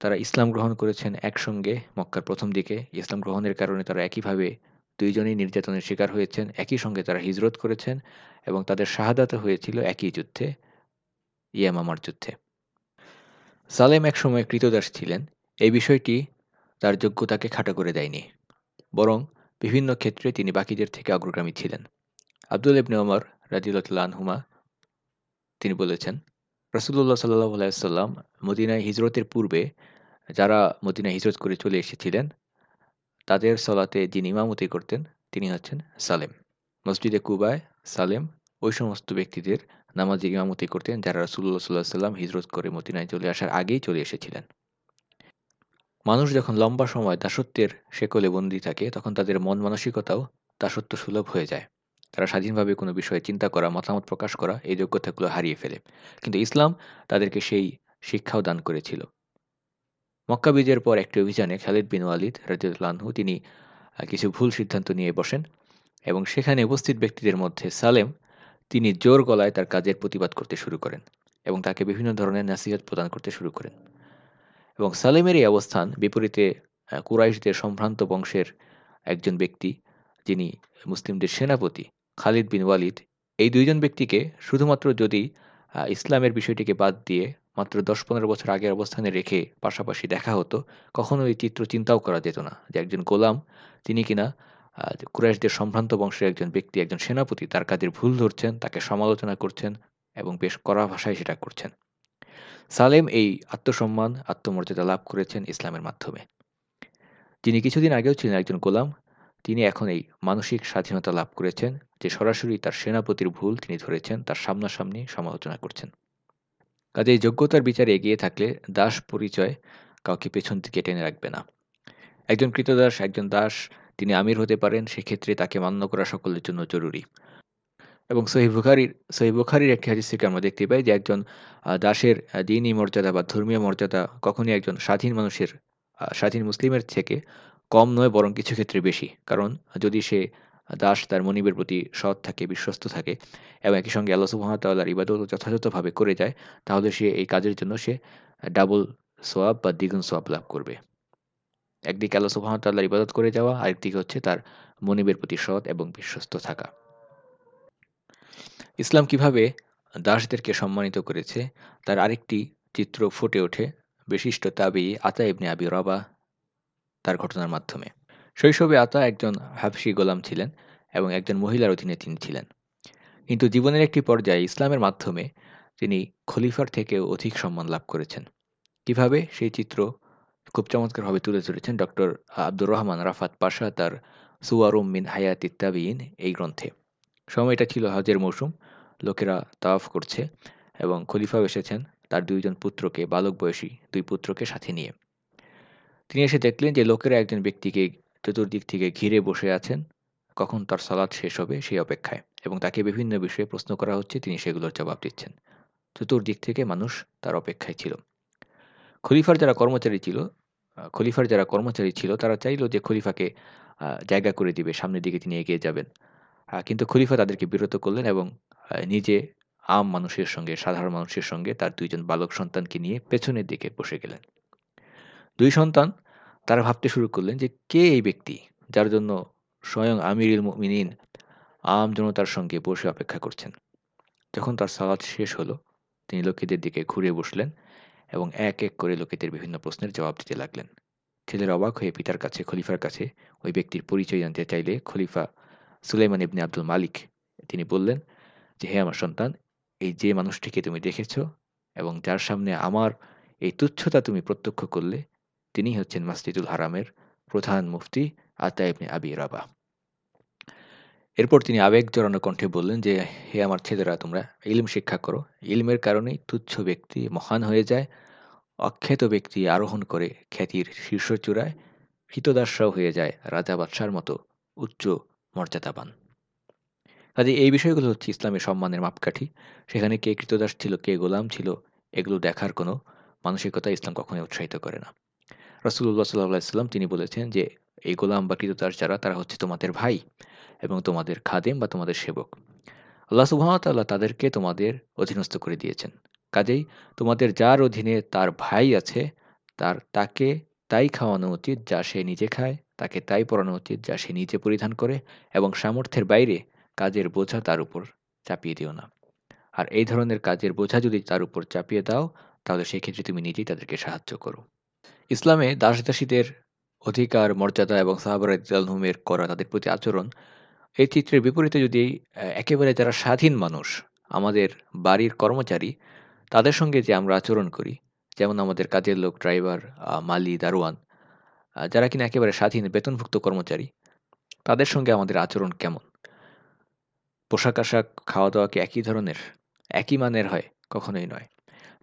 তারা ইসলাম গ্রহণ করেছেন একসঙ্গে মক্কার প্রথম দিকে। ইসলাম গ্রহণের কারণে তারা একইভাবে দুইজনেই নির্যাতনের শিকার হয়েছেন, একই সঙ্গে তারা হিজরত করেছেন এবং তাদের শাহাদাত হয়েছিল একই যুদ্ধে, ইয়ামামার যুদ্ধে। সালেম একসময় কৃতদাস ছিলেন। এই বিষয়টি তার যোগ্যতাকে খাটো করে দেয়নি, বরং বিভিন্ন ক্ষেত্রে তিনি বাকিদের থেকে অগ্রগামী ছিলেন। আব্দুল ইবনে ওমর রাজিউল্লাহ তিনি বলেছেন রসুল্লাহ সাল্লাহ আলাইসাল্লাম মদিনায় হিজরতের পূর্বে যারা মদিনায় হিজরত করে চলে এসেছিলেন তাদের সলাতে যিনি ইমামতি করতেন, তিনি হচ্ছেন সালেম। মসজিদে কুবায় সালেম, ওই সমস্ত ব্যক্তিদের নামাজে ইমামতি করতেন যারা রসুল্লাহ সাল্লাহ সাল্লাম হিজরত করে মদিনায় চলে আসার আগেই চলে এসেছিলেন। মানুষ যখন লম্বা সময় দাসত্বের শেকলে বন্দী থাকে, তখন তাদের মন মানসিকতাও দাসত্ব সুলভ হয়ে যায়। তারা স্বাধীনভাবে কোনো বিষয়ে চিন্তা করা, মতামত প্রকাশ করা, এই যোগ্যতাগুলো হারিয়ে ফেলে। কিন্তু ইসলাম তাদেরকে সেই শিক্ষাও দান করেছিল। মক্কা বিজয়ের পর একটি অভিযানে খালিদ বিন ওয়ালিদ রাজিউল্লাহু তিনি কিছু ভুল সিদ্ধান্ত নিয়ে বসেন এবং সেখানে উপস্থিত ব্যক্তিদের মধ্যে সালেম, তিনি জোর গলায় তার কাজের প্রতিবাদ করতে শুরু করেন এবং তাকে বিভিন্ন ধরনের নাসিহত প্রদান করতে শুরু করেন। এবং সালেমের এই অবস্থান বিপরীতে কুরাইশদের সম্ভ্রান্ত বংশের একজন ব্যক্তি, যিনি মুসলিমদের সেনাপতি, খালিদ বিন ওয়ালিদ, এই দুইজন ব্যক্তিকে শুধুমাত্র যদি ইসলামের বিষয়টিকে বাদ দিয়ে মাত্র দশ পনেরো বছর আগের অবস্থানে রেখে পাশাপাশি দেখা হতো, কখনো এই চিত্র চিন্তাও করা যেত না যে একজন গোলাম, তিনি কিনা কুরাইশদের সম্ভ্রান্ত বংশের একজন ব্যক্তি, একজন সেনাপতি, তার কাজের ভুল ধরছেন, তাকে সমালোচনা করছেন এবং বেশ কড়া ভাষায় সেটা করছেন। সালেম এই আত্মসম্মান, আত্মমর্যাদা লাভ করেছেন ইসলামের মাধ্যমে। যিনি কিছুদিন আগেও ছিলেন একজন গোলাম, তিনি এখন এই মানসিক স্বাধীনতা লাভ করেছেন, যে সরাসরি তার সেনাপতির ভুল তিনি ধরেছেন, তার সামনাসামনি সমালোচনা করছেন। কাজে যোগ্যতার বিচারে এগিয়ে থাকলে দাস পরিচয় কাউকে পেছন থেকে টেনে রাখবে না। একজন কৃতদাস, একজন দাস, তিনি আমির হতে পারেন, সেক্ষেত্রে তাকে মান্য করা সকলের জন্য জরুরি। এবং সহি বুখারির সহি বুখারির একটি হাদিস থেকে আমরা দেখতে পাই যে একজন দাসের দিনই মর্যাদা বা ধর্মীয় মর্যাদা কখনই একজন স্বাধীন মানুষের স্বাধীন মুসলিমের থেকে কম নয়, বরং কিছু ক্ষেত্রে বেশি। কারণ যদি সে দাস তার মনিবের প্রতি সৎ থাকে, বিশ্বস্ত থাকে এবং একই সঙ্গে আল্লাহ সুহামতাল্লাহর ইবাদত যথাযথভাবে করে যায়, তাহলে সে এই কাজের জন্য সে ডাবল সোয়াব বা দ্বিগুণ সোয়াব লাভ করবে। একদিকে আল্লাহ সুহামতাল্লাহর ইবাদত করে যাওয়া, আরেকদিকে হচ্ছে তার মনিবের প্রতি সৎ এবং বিশ্বস্ত থাকা। ইসলাম কীভাবে দাসদেরকে সম্মানিত করেছে? তার আরেকটি চিত্র ফুটে ওঠে, বিশিষ্ট তাবি আতা ইবনে আবি রবা, তার ঘটনার মাধ্যমে। শৈশবে আতা একজন হাফসি গোলাম ছিলেন এবং একজন মহিলার অধীনে তিনি ছিলেন। কিন্তু জীবনের একটি পর্যায়ে ইসলামের মাধ্যমে তিনি খলিফার থেকেও অধিক সম্মান লাভ করেছেন। কীভাবে? সেই চিত্র খুব চমৎকারভাবে তুলে ধরেছেন doctor Abdur Rahman Rafat Pasha তার সুয়ারুম মিন হায়াত ইত্তাবিন এই গ্রন্থে। সময়টা ছিল হজের মৌসুম, লোকেরা তাওয়াফ করছে এবং খলিফাও এসেছেন তার দুইজন পুত্রকে, বালক বয়সী দুই পুত্রকে সাথে নিয়ে। তিনি এসে দেখলেন যে লোকেরা একজন ব্যক্তিকে চতুর্দিক থেকে ঘিরে বসে আছেন, কখন তার সালাদ শেষ হবে সেই অপেক্ষায় এবং তাকে বিভিন্ন বিষয়ে প্রশ্ন করা হচ্ছে, তিনি সেগুলোর জবাব দিচ্ছেন। চতুর্দিক থেকে মানুষ তার অপেক্ষায় ছিল। খলিফার যারা কর্মচারী ছিল খলিফার যারা কর্মচারী ছিল, তারা চাইল যে খলিফাকে জায়গা করে দিবে, সামনের দিকে তিনি এগিয়ে যাবেন। কিন্তু খলিফা তাদেরকে বিরত করলেন এবং নিজে আম মানুষের সঙ্গে, সাধারণ মানুষের সঙ্গে তার দুইজন বালক সন্তানকে নিয়ে পেছনের দিকে বসে গেলেন। দুই সন্তান তারা ভাবতে শুরু করলেন যে কে এই ব্যক্তি যার জন্য স্বয়ং আমিরুল মিনিন আম জনতার সঙ্গে বসে অপেক্ষা করছেন? যখন তার সালাদ শেষ হলো, তিনি লোকেদের দিকে ঘুরে বসলেন এবং এক এক করে লোকেদের বিভিন্ন প্রশ্নের জবাব দিতে লাগলেন। ছেলের অবাক হয়ে পিতার কাছে, খলিফার কাছে ওই ব্যক্তির পরিচয় জানতে চাইলে খলিফা সুলাইমান ইবনে আব্দুল মালিক তিনি বললেন যে, হে আমার সন্তান, এই যে মানুষটিকে তুমি দেখেছ এবং যার সামনে আমার এই তুচ্ছতা তুমি প্রত্যক্ষ করলে তিনি হচ্ছেন মাসজিদুল হারামের প্রধান মুফতি আতা ইবনে আবি রাবা এরপর তিনি আবেগ জড়ানো কণ্ঠে বললেন যে, হে আমার ছেলেরা, তোমরা ইলম শিক্ষা করো। ইলমের কারণেই তুচ্ছ ব্যক্তি মহান হয়ে যায়। অখ্যাত ব্যক্তি আরোহণ করে খ্যাতির শীর্ষ চূড়ায় কৃতদাসরাও হয়ে যায় রাজা বাদশার মতো উচ্চ মর্যাদাবান। কাজে এই বিষয়গুলো হচ্ছে ইসলামের সম্মানের মাপকাঠি। সেখানে কে কৃতদাস ছিল, কে গোলাম ছিল, এগুলো দেখার কোনো মানসিকতা ইসলাম কখনোই উৎসাহিত করে না। রসুল্লাহ সাল্লাহ ইসলাম তিনি বলেছেন যে, এই গোলাম বা কৃতদাস যারা, তারা হচ্ছে তোমাদের ভাই এবং তোমাদের খাদেম বা তোমাদের সেবক। আল্লাহ সুহামতাল্লাহ তাদেরকে তোমাদের অধীনস্থ করে দিয়েছেন। কাজেই তোমাদের যার অধীনে তার ভাই আছে, তার, তাকে তাই খাওয়ানো উচিত যা সে নিজে খায়, তাকে তাই পড়ানো উচিত যা সে নিজে পরিধান করে এবং সামর্থ্যের বাইরে কাজের বোঝা তার উপর চাপিয়ে দিও না। আর এই ধরনের কাজের বোঝা যদি তার উপর চাপিয়ে দাও, তাহলে সেক্ষেত্রে তুমি নিজেই তাদেরকে সাহায্য করো। ইসলামে দাস দাসীদের অধিকার, মর্যাদা এবং সাহাবারামের করা তাদের প্রতি আচরণ, এই চিত্রের বিপরীতে যদি একেবারে যারা স্বাধীন মানুষ, আমাদের বাড়ির কর্মচারী, তাদের সঙ্গে যে আমরা আচরণ করি, যেমন আমাদের কাজের লোক, ড্রাইভার মালি, দারোয়ান যারা কিনা একেবারে স্বাধীন বেতনভুক্ত কর্মচারী, তাদের সঙ্গে আমাদের আচরণ কেমন? পোশাক আশাক খাওয়া দাওয়া কি একই ধরনের? একই মানের হয়? কখনোই নয়।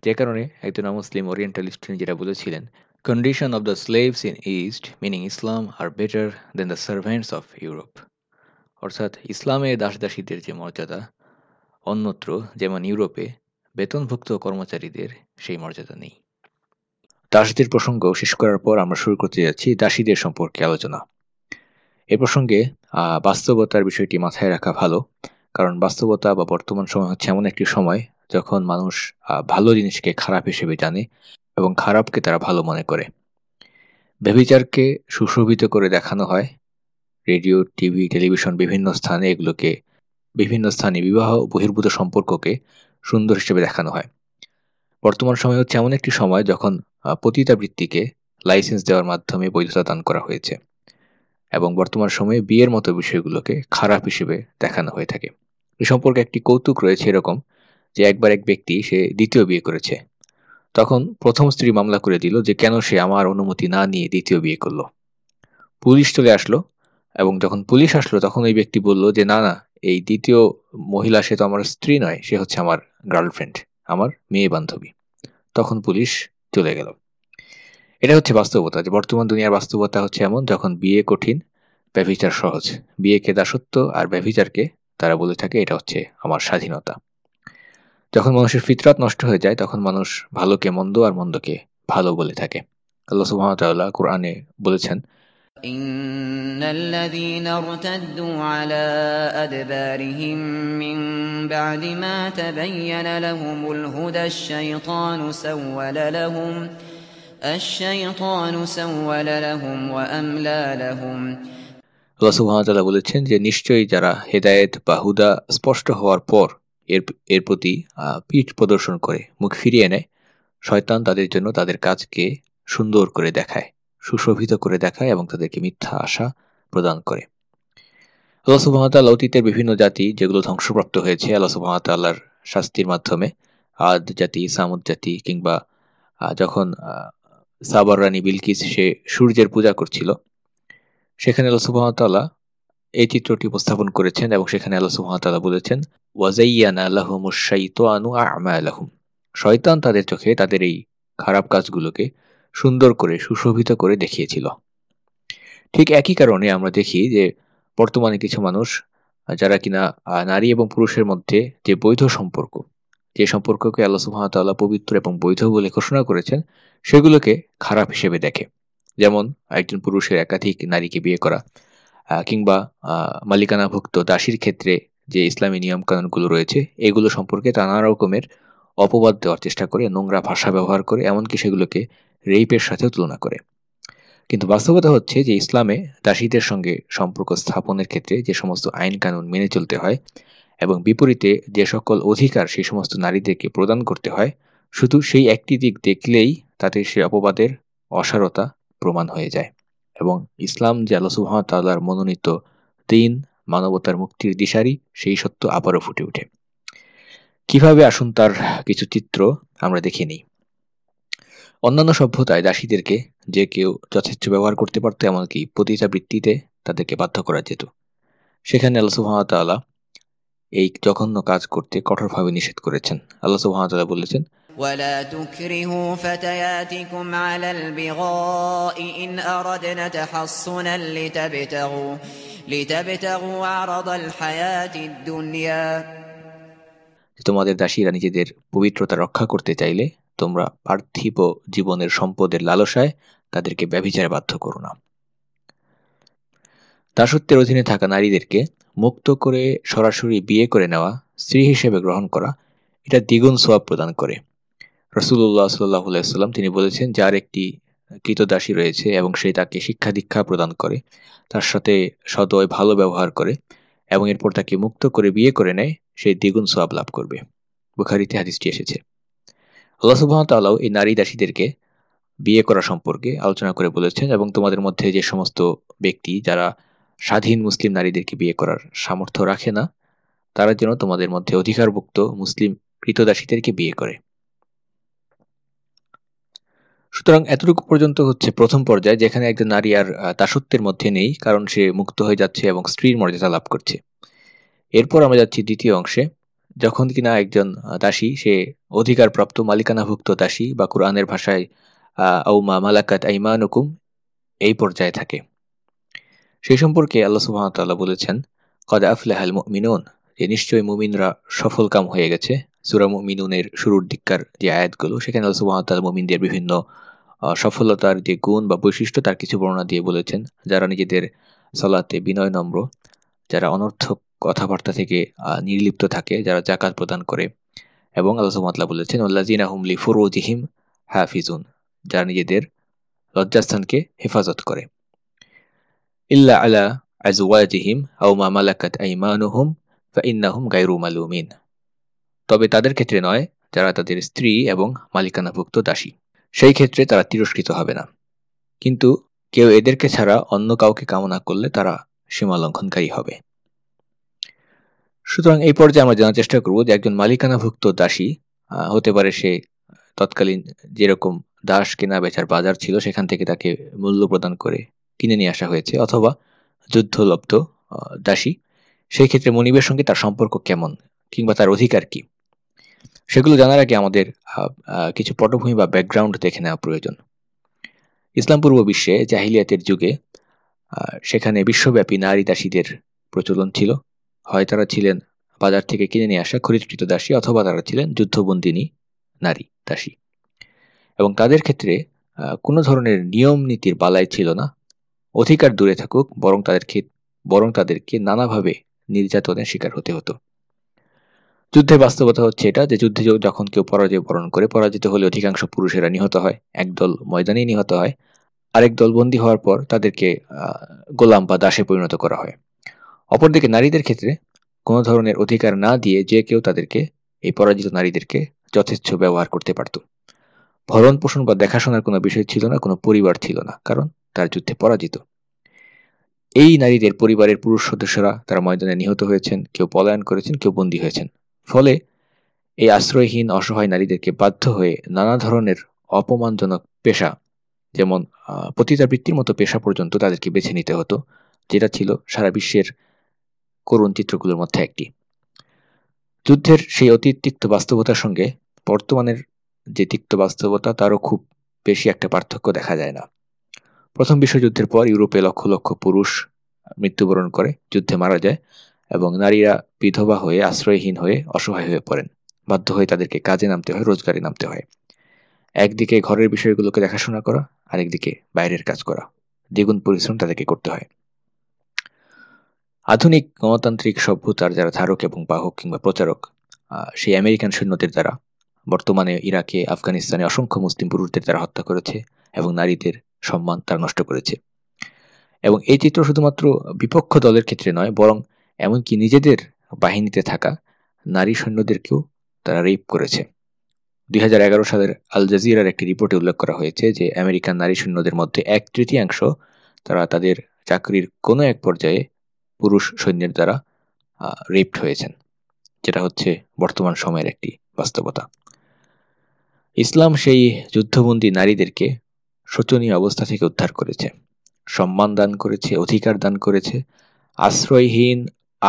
যে কারণে একজন মুসলিম ওরিয়েন্টালিস্ট যেটা বলেছিলেন condition of the slaves in east meaning Islam are better than the servants of Europe অর্থাৎ ইসলামে দাসদাসীদের যে মর্যাদা, অন্যত্র যেমন ইউরোপে, বেতনভুক্ত কর্মচারীদের সেই মর্যাদা নেই। দাসদের প্রসঙ্গ শেষ করার পর আমরা শুরু করতে যাচ্ছি দাসীদের সম্পর্কে আলোচনা। এ প্রসঙ্গে বাস্তবতার বিষয়টি মাথায় রাখা ভালো, কারণ বাস্তবতা বা বর্তমান সময় হচ্ছে এমন একটি সময় যখন মানুষ ভালো জিনিসকে খারাপ হিসেবে জানে এবং খারাপকে তারা ভালো মনে করে। ব্যবিচারকে সুশোভিত করে দেখানো হয়। রেডিও, টিভি, টেলিভিশন বিভিন্ন স্থানে এগুলোকে, বিভিন্ন স্থানে বিবাহ, বহির্ভূত সম্পর্ককে সুন্দর হিসেবে দেখানো হয়। বর্তমান সময় হচ্ছে এমন একটি সময় যখন পতিতাবৃত্তিকে লাইসেন্স দেওয়ার মাধ্যমে বৈধতা দান করা হয়েছে এবং বর্তমান সময়ে বিয়ের মতো বিষয়গুলোকে খারাপ হিসেবে দেখানো হয়ে থাকে। এ সম্পর্কে একটি কৌতুক রয়েছে এরকম যে একবার এক ব্যক্তি সে দ্বিতীয় বিয়ে করেছে। তখন প্রথম স্ত্রী মামলা করে দিল যে কেন সে আমার অনুমতি না নিয়ে দ্বিতীয় বিয়ে করল। পুলিশ চলে আসলো এবং যখন পুলিশ আসলো তখন ওই ব্যক্তি বলল যে, না না, এই দ্বিতীয় মহিলা সে তো আমার স্ত্রী নয়, সে হচ্ছে আমার গার্লফ্রেন্ড আমার মেয়ে বান্ধবী। তখন পুলিশ চলে গেল। এটা হচ্ছে বাস্তবতা যে বর্তমান দুনিয়ার বাস্তবতা হচ্ছে এমন, যখন বিয়ে কঠিন, ব্যভিচার সহজ। বিয়েকে দাসত্ব আর ব্যভিচারকে তারা বলে থাকে এটা হচ্ছে আমার স্বাধীনতা। যখন মানুষের ফিতরাত নষ্ট হয়ে যায় তখন মানুষ ভালোকে মন্দ আর মন্দকে ভালো বলে থাকে আল্লাহ সুহামতাল্লাহ কোরআনে বলেছেন إن الذين ارتدوا على أدبارهم من بعد ما تبين لهم الهدى الشيطان سول لهم الشيطان سول لهم وأملى لهم আল্লাহ সুবহানাহু বলেছেন যে নিশ্চয়ই যারা হেদায়েত বা হুদা স্পষ্ট হওয়ার পর এর এর প্রতি পিঠ প্রদর্শন করে, মুখ ফিরিয়ে নেয়। শয়তান তাদের জন্য তাদের কাজকে সুন্দর করে দেখায়, সুশোভিত করে দেখায় এবং তাদেরকে মিথ্যা আশা প্রদান করে। আল্লাহ সুবাহতাল অতীতের বিভিন্ন জাতি যেগুলো ধ্বংসপ্রাপ্ত হয়েছে, আল্লাহ শাস্তির মাধ্যমে, আদ জাতি, সামুদ জাতি কিংবা যখন সাবার রানী বিলকিস সে সূর্যের পূজা করছিল, সেখানে আল্লাহ সুবাহতাল্লাহ এই চিত্রটি উপস্থাপন করেছেন এবং সেখানে আল্লাহ সুহামতাল্লাহ বলেছেন ওয়াজাইয়ান আল্লাহমুসাইতানু আমা আলাহুম শয়তান তাদের চোখে তাদের এই খারাপ কাজগুলোকে সুন্দর করে, সুশোভিত করে দেখিয়েছিল। ঠিক একই কারণে আমরা দেখি যে বর্তমানে কিছু মানুষ, যারা কিনা নারী এবং পুরুষের মধ্যে যে বৈধ সম্পর্ক, যে সম্পর্ককে আল্লাহ সুহামতাল্লাহ পবিত্র এবং বৈধ বলে ঘোষণা করেছেন, সেগুলোকে খারাপ হিসেবে দেখে। যেমন, একজন পুরুষের একাধিক নারীকে বিয়ে করা কিংবা মালিকানাভুক্ত দাসীর ক্ষেত্রে যে ইসলামী নিয়মকানুনগুলো রয়েছে, এগুলো সম্পর্কে নানা রকমের অপবাদ দেওয়ার চেষ্টা করে, নোংরা ভাষা ব্যবহার করে, এমনকি সেগুলোকে রেইপের সাথেও তুলনা করে। কিন্তু বাস্তবতা হচ্ছে যে ইসলামে দাসীদের সঙ্গে সম্পর্ক স্থাপনের ক্ষেত্রে যে সমস্ত আইন কানুন মেনে চলতে হয় এবং বিপরীতে যে সকল অধিকার সেই সমস্ত নারীদেরকে প্রদান করতে হয়, শুধু সেই একটি দিক দেখলেই তাতে সে অপবাদের অসারতা প্রমাণ হয়ে যায়। এবং ইসলাম যে আল্লাহ মনোনীত দিন মানবতার মুক্তির দিশারি, সেই সত্য আবারও ফুটে ওঠে। কীভাবে আসুন তার কিছু চিত্র আমরা দেখে নিই। অন্যান্য সভ্যতায় দাসীদেরকে যে কেউ যথেষ্ট ব্যবহার করতে পারত, এমনকি প্রতিটা বৃত্তিতে তাদেরকে বাধ্য করা যেত। সেখানে আল্লাহ এই জঘন্য কাজ করতে কঠোরভাবে নিষেধ করেছেন। আল্লাহ সুহামতাল্লাহ বলেছেন ولا تكرهوا فتياتكم على البغاء إن أردنا تحصنا لتبتغوا لتبتغوا عرض الحياة الدنيا তোমাদের দাসীরা নিজেদের পবিত্রতা রক্ষা করতে চাইলে তোমরা পার্থিব জীবনের সম্পদের লালসায় তাদেরকে ব্যভিচারে বাধ্য করো না দাসত্বের অধীনে থাকা নারীদেরকে মুক্ত করে সরাসরি বিয়ে করে নেওয়া স্ত্রী হিসেবে গ্রহণ করা এটা দ্বিগুণ সোয়াব প্রদান করে রসুল্লাহ সাল্লাম তিনি বলেছেন, যার একটি কৃতদাসী রয়েছে এবং সে তাকে শিক্ষা দীক্ষা প্রদান করে, তার সাথে সদয় ভালো ব্যবহার করে এবং এরপর তাকে মুক্ত করে বিয়ে করে নেয়, সে দ্বিগুণ সোয়াব লাভ করবে। বুখারিতে হাদিসটি এসেছে। আল্লাহ সুবাহতাল্লাহ এই নারী দাসীদেরকে বিয়ে করা সম্পর্কে আলোচনা করে বলেছেন এবং তোমাদের মধ্যে যে সমস্ত ব্যক্তি যারা স্বাধীন মুসলিম নারীদেরকে বিয়ে করার সামর্থ্য রাখে না, তারা যেন তোমাদের মধ্যে অধিকারভুক্ত মুসলিম কৃতদাসীদেরকে বিয়ে করে। সুতরাং এতটুকু পর্যন্ত হচ্ছে প্রথম পর্যায়ে, যেখানে একজন নারী আর দাসত্বের মধ্যে নেই, কারণ সে মুক্ত হয়ে যাচ্ছে এবং স্ত্রীর মর্যাদা লাভ করছে। এরপর আমরা যাচ্ছি দ্বিতীয় অংশে, যখন কিনা একজন দাসী, সে অধিকারপ্রাপ্ত মালিকানাভুক্ত দাসী বা কোরআনের ভাষায় আউমা মালাকাত আইমানুকুম, এই পর্যায়ে থাকে। সেই সম্পর্কে আল্লাহ সুহামতাল্লাহ বলেছেন, কদ আফলাহাল মিনুন যে নিশ্চয়ই মুমিনরা সফল কাম হয়ে গেছে সুরা মিনুনের শুরুর দিককার যে আয়াতগুলো, সেখানে আল্লাহ সুহামতাল্লাহ মুমিনদের বিভিন্ন সফলতার যে গুণ বা বৈশিষ্ট্য তার কিছু বর্ণনা দিয়ে বলেছেন। যারা নিজেদের সলাতে বিনয় নম্র, যারা অনর্থক কথাবার্তা থেকে নির্লিপ্ত থাকে, যারা জাকাত প্রদান করে। এবং আল্লাহ সুহামতাল্লাহ বলেছেন আল্লাজিনা হুমলি ফুরোজিহিম হাফিজুন যারা নিজেদের লজ্জাস্থানকে হেফাজত করে। ইল্লা আলা আজওয়াজিহিম আও মা মালাকাত আইমানুহুম ফাইন্নাহুম গায়রু মালুমিন তবে তাদের ক্ষেত্রে নয়, যারা তাদের স্ত্রী এবং মালিকানাভুক্ত দাসী। সেই ক্ষেত্রে তারা তিরস্কৃত হবে না। কিন্তু কেউ এদেরকে ছাড়া অন্য কাউকে কামনা করলে তারা সীমা লঙ্ঘনকারী হবে। সুতরাং এই পর্যায়ে আমরা জানার চেষ্টা করব যে একজন মালিকানাভুক্ত দাসী হতে পারে সে তৎকালীন যেরকম দাস কেনা বেচার বাজার ছিল, সেখান থেকে তাকে মূল্য প্রদান করে কিনে নিয়ে আসা হয়েছে, অথবা যুদ্ধলব্ধ দাসী। সেই ক্ষেত্রে মনিবের সঙ্গে তার সম্পর্ক কেমন, কিংবা তার অধিকার কি? সেগুলো জানার আগে আমাদের কিছু পটভূমি বা ব্যাকগ্রাউন্ড দেখে নেওয়া প্রয়োজন। ইসলাম পূর্ব বিশ্বে জাহিলিয়াতের যুগে সেখানে বিশ্বব্যাপী নারী দাসীদের প্রচলন ছিল। হয় তারা ছিলেন বাজার থেকে কিনে নিয়ে আসা খরিদকৃত দাসী অথবা তারা ছিলেন যুদ্ধবন্দিনী নারী দাসী এবং তাদের ক্ষেত্রে কোনো ধরনের নিয়ম নীতির বালাই ছিল না। অধিকার দূরে থাকুক, বরং তাদেরকে বরং তাদেরকে নানাভাবে নির্যাতনের শিকার হতে হতো। যুদ্ধের বাস্তবতা হচ্ছে এটা, যে যুদ্ধে যখন কেউ পরাজয় বরণ করে, পরাজিত হলে অধিকাংশ পুরুষেরা নিহত হয় একদল ময়দানেই নিহত হয়। আরেক দল বন্দী হওয়ার পর তাদেরকে গোলাম বা দাসে পরিণত করা হয়। অপরদিকে নারীদের ক্ষেত্রে কোনো ধরনের অধিকার না দিয়ে যে কেউ তাদেরকে, এই পরাজিত নারীদেরকে যথেচ্ছ ব্যবহার করতে পারত। ভরণ পোষণ বা দেখাশোনার কোনো বিষয় ছিল না, কোনো পরিবার ছিল না, কারণ তার যুদ্ধে পরাজিত। এই নারীদের পরিবারের পুরুষ সদস্যরা তারা ময়দানে নিহত হয়েছেন, কেউ পলায়ন করেছেন, কেউ বন্দী হয়েছেন। ফলে এই আশ্রয়হীন অসহায় নারীদেরকে বাধ্য হয়ে নানা ধরনের অপমানজনক পেশা, যেমন পতিতাবৃত্তির মতো পেশা পর্যন্ত তাদেরকে বেছে নিতে হতো, যেটা ছিল সারা বিশ্বের করুণ চিত্রগুলোর মধ্যে একটি। যুদ্ধের সেই অতি তিক্ত বাস্তবতার সঙ্গে বর্তমানের যে তিক্ত বাস্তবতা, তারও খুব বেশি একটা পার্থক্য দেখা যায় না। প্রথম বিশ্বযুদ্ধের পর ইউরোপে লক্ষ লক্ষ পুরুষ মৃত্যুবরণ করে, যুদ্ধে মারা যায়। এবং নারীরা বিধবা হয়ে আশ্রয়হীন হয়ে অসহায় হয়ে পড়েন। বাধ্য হয়ে তাদেরকে কাজে নামতে হয়, রোজগারে নামতে হয়। একদিকে ঘরের বিষয়গুলোকে দেখাশোনা করা, আরেকদিকে বাইরের কাজ করা। দ্বিগুণ পরিশ্রম তাদেরকে করতে হয়। আধুনিক গণতান্ত্রিক সভ্যতার যারা ধারক এবং বাহক কিংবা প্রচারক সেই আমেরিকান সৈন্যদের দ্বারা বর্তমানে ইরাকে, আফগানিস্তানে অসংখ্য মুসলিম পুরুষদের তারা হত্যা করেছে এবং নারীদের সম্মান তারা নষ্ট করেছে। এবং এই চিত্র শুধুমাত্র বিপক্ষ দলের ক্ষেত্রে নয়, বরং এমনকি নিজেদের বাহিনীতে থাকা নারী সৈন্যদেরকেও তারা রেপ করেছে। দুই সালের আল জাজিরার একটি রিপোর্টে উল্লেখ করা হয়েছে যে, আমেরিকান নারী সৈন্যদের মধ্যে এক তৃতীয়াংশ তারা তাদের চাকরির কোনো এক পর্যায়ে পুরুষ সৈন্যের দ্বারা রেপড হয়েছেন, যেটা হচ্ছে বর্তমান সময়ের একটি বাস্তবতা। ইসলাম সেই যুদ্ধবন্দী নারীদেরকে শোচনীয় অবস্থা থেকে উদ্ধার করেছে। সম্মান দান করেছে, অধিকার দান করেছে, আশ্রয়হীন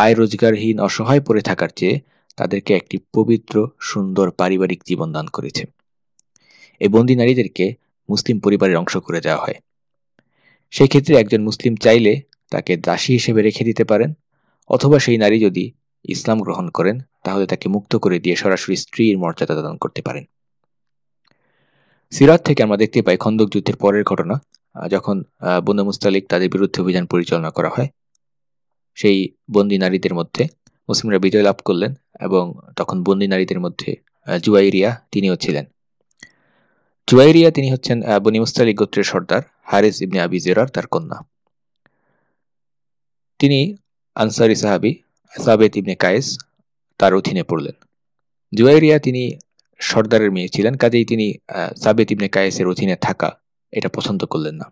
আয় রোজগারহীন অসহায় পড়ে থাকার চেয়ে তাদেরকে একটি পবিত্র, সুন্দর পারিবারিক জীবন দান করেছে। এই বন্দি নারীদেরকে মুসলিম পরিবারের অংশ করে দেওয়া হয়। সেই ক্ষেত্রে একজন মুসলিম চাইলে তাকে দাসী হিসেবে রেখে দিতে পারেন, অথবা সেই নারী যদি ইসলাম গ্রহণ করেন, তাহলে তাকে মুক্ত করে দিয়ে সরাসরি স্ত্রীর মর্যাদা দান করতে পারেন। সিরাত থেকে আমরা দেখতে পাই খন্দক যুদ্ধের পরের ঘটনা যখন বনু মুস্তালিক তাদের বিরুদ্ধে অভিযান পরিচালনা করা হয়। সেই বন্দী নারীদের মধ্যে। মুসলিমরা বিজয় লাভ করলেন এবং তখন বন্দী নারীদের মধ্যে জুয়াইরিয়া তিনিও ছিলেন। জুয়াইরিয়া তিনি হচ্ছেন বনি মুস্তালিক গোত্রের সর্দার হারিস ইবনে আবি জেরার, তার কন্যা। তিনি আনসারি সাহাবি সাবেত ইবনে কায়েস, তার অধীনে পড়লেন। জুয়াইরিয়া তিনি সর্দারের মেয়ে ছিলেন, কাজেই তিনি সাবেত ইবনে কায়েসের অধীনে থাকা এটা পছন্দ করলেন না।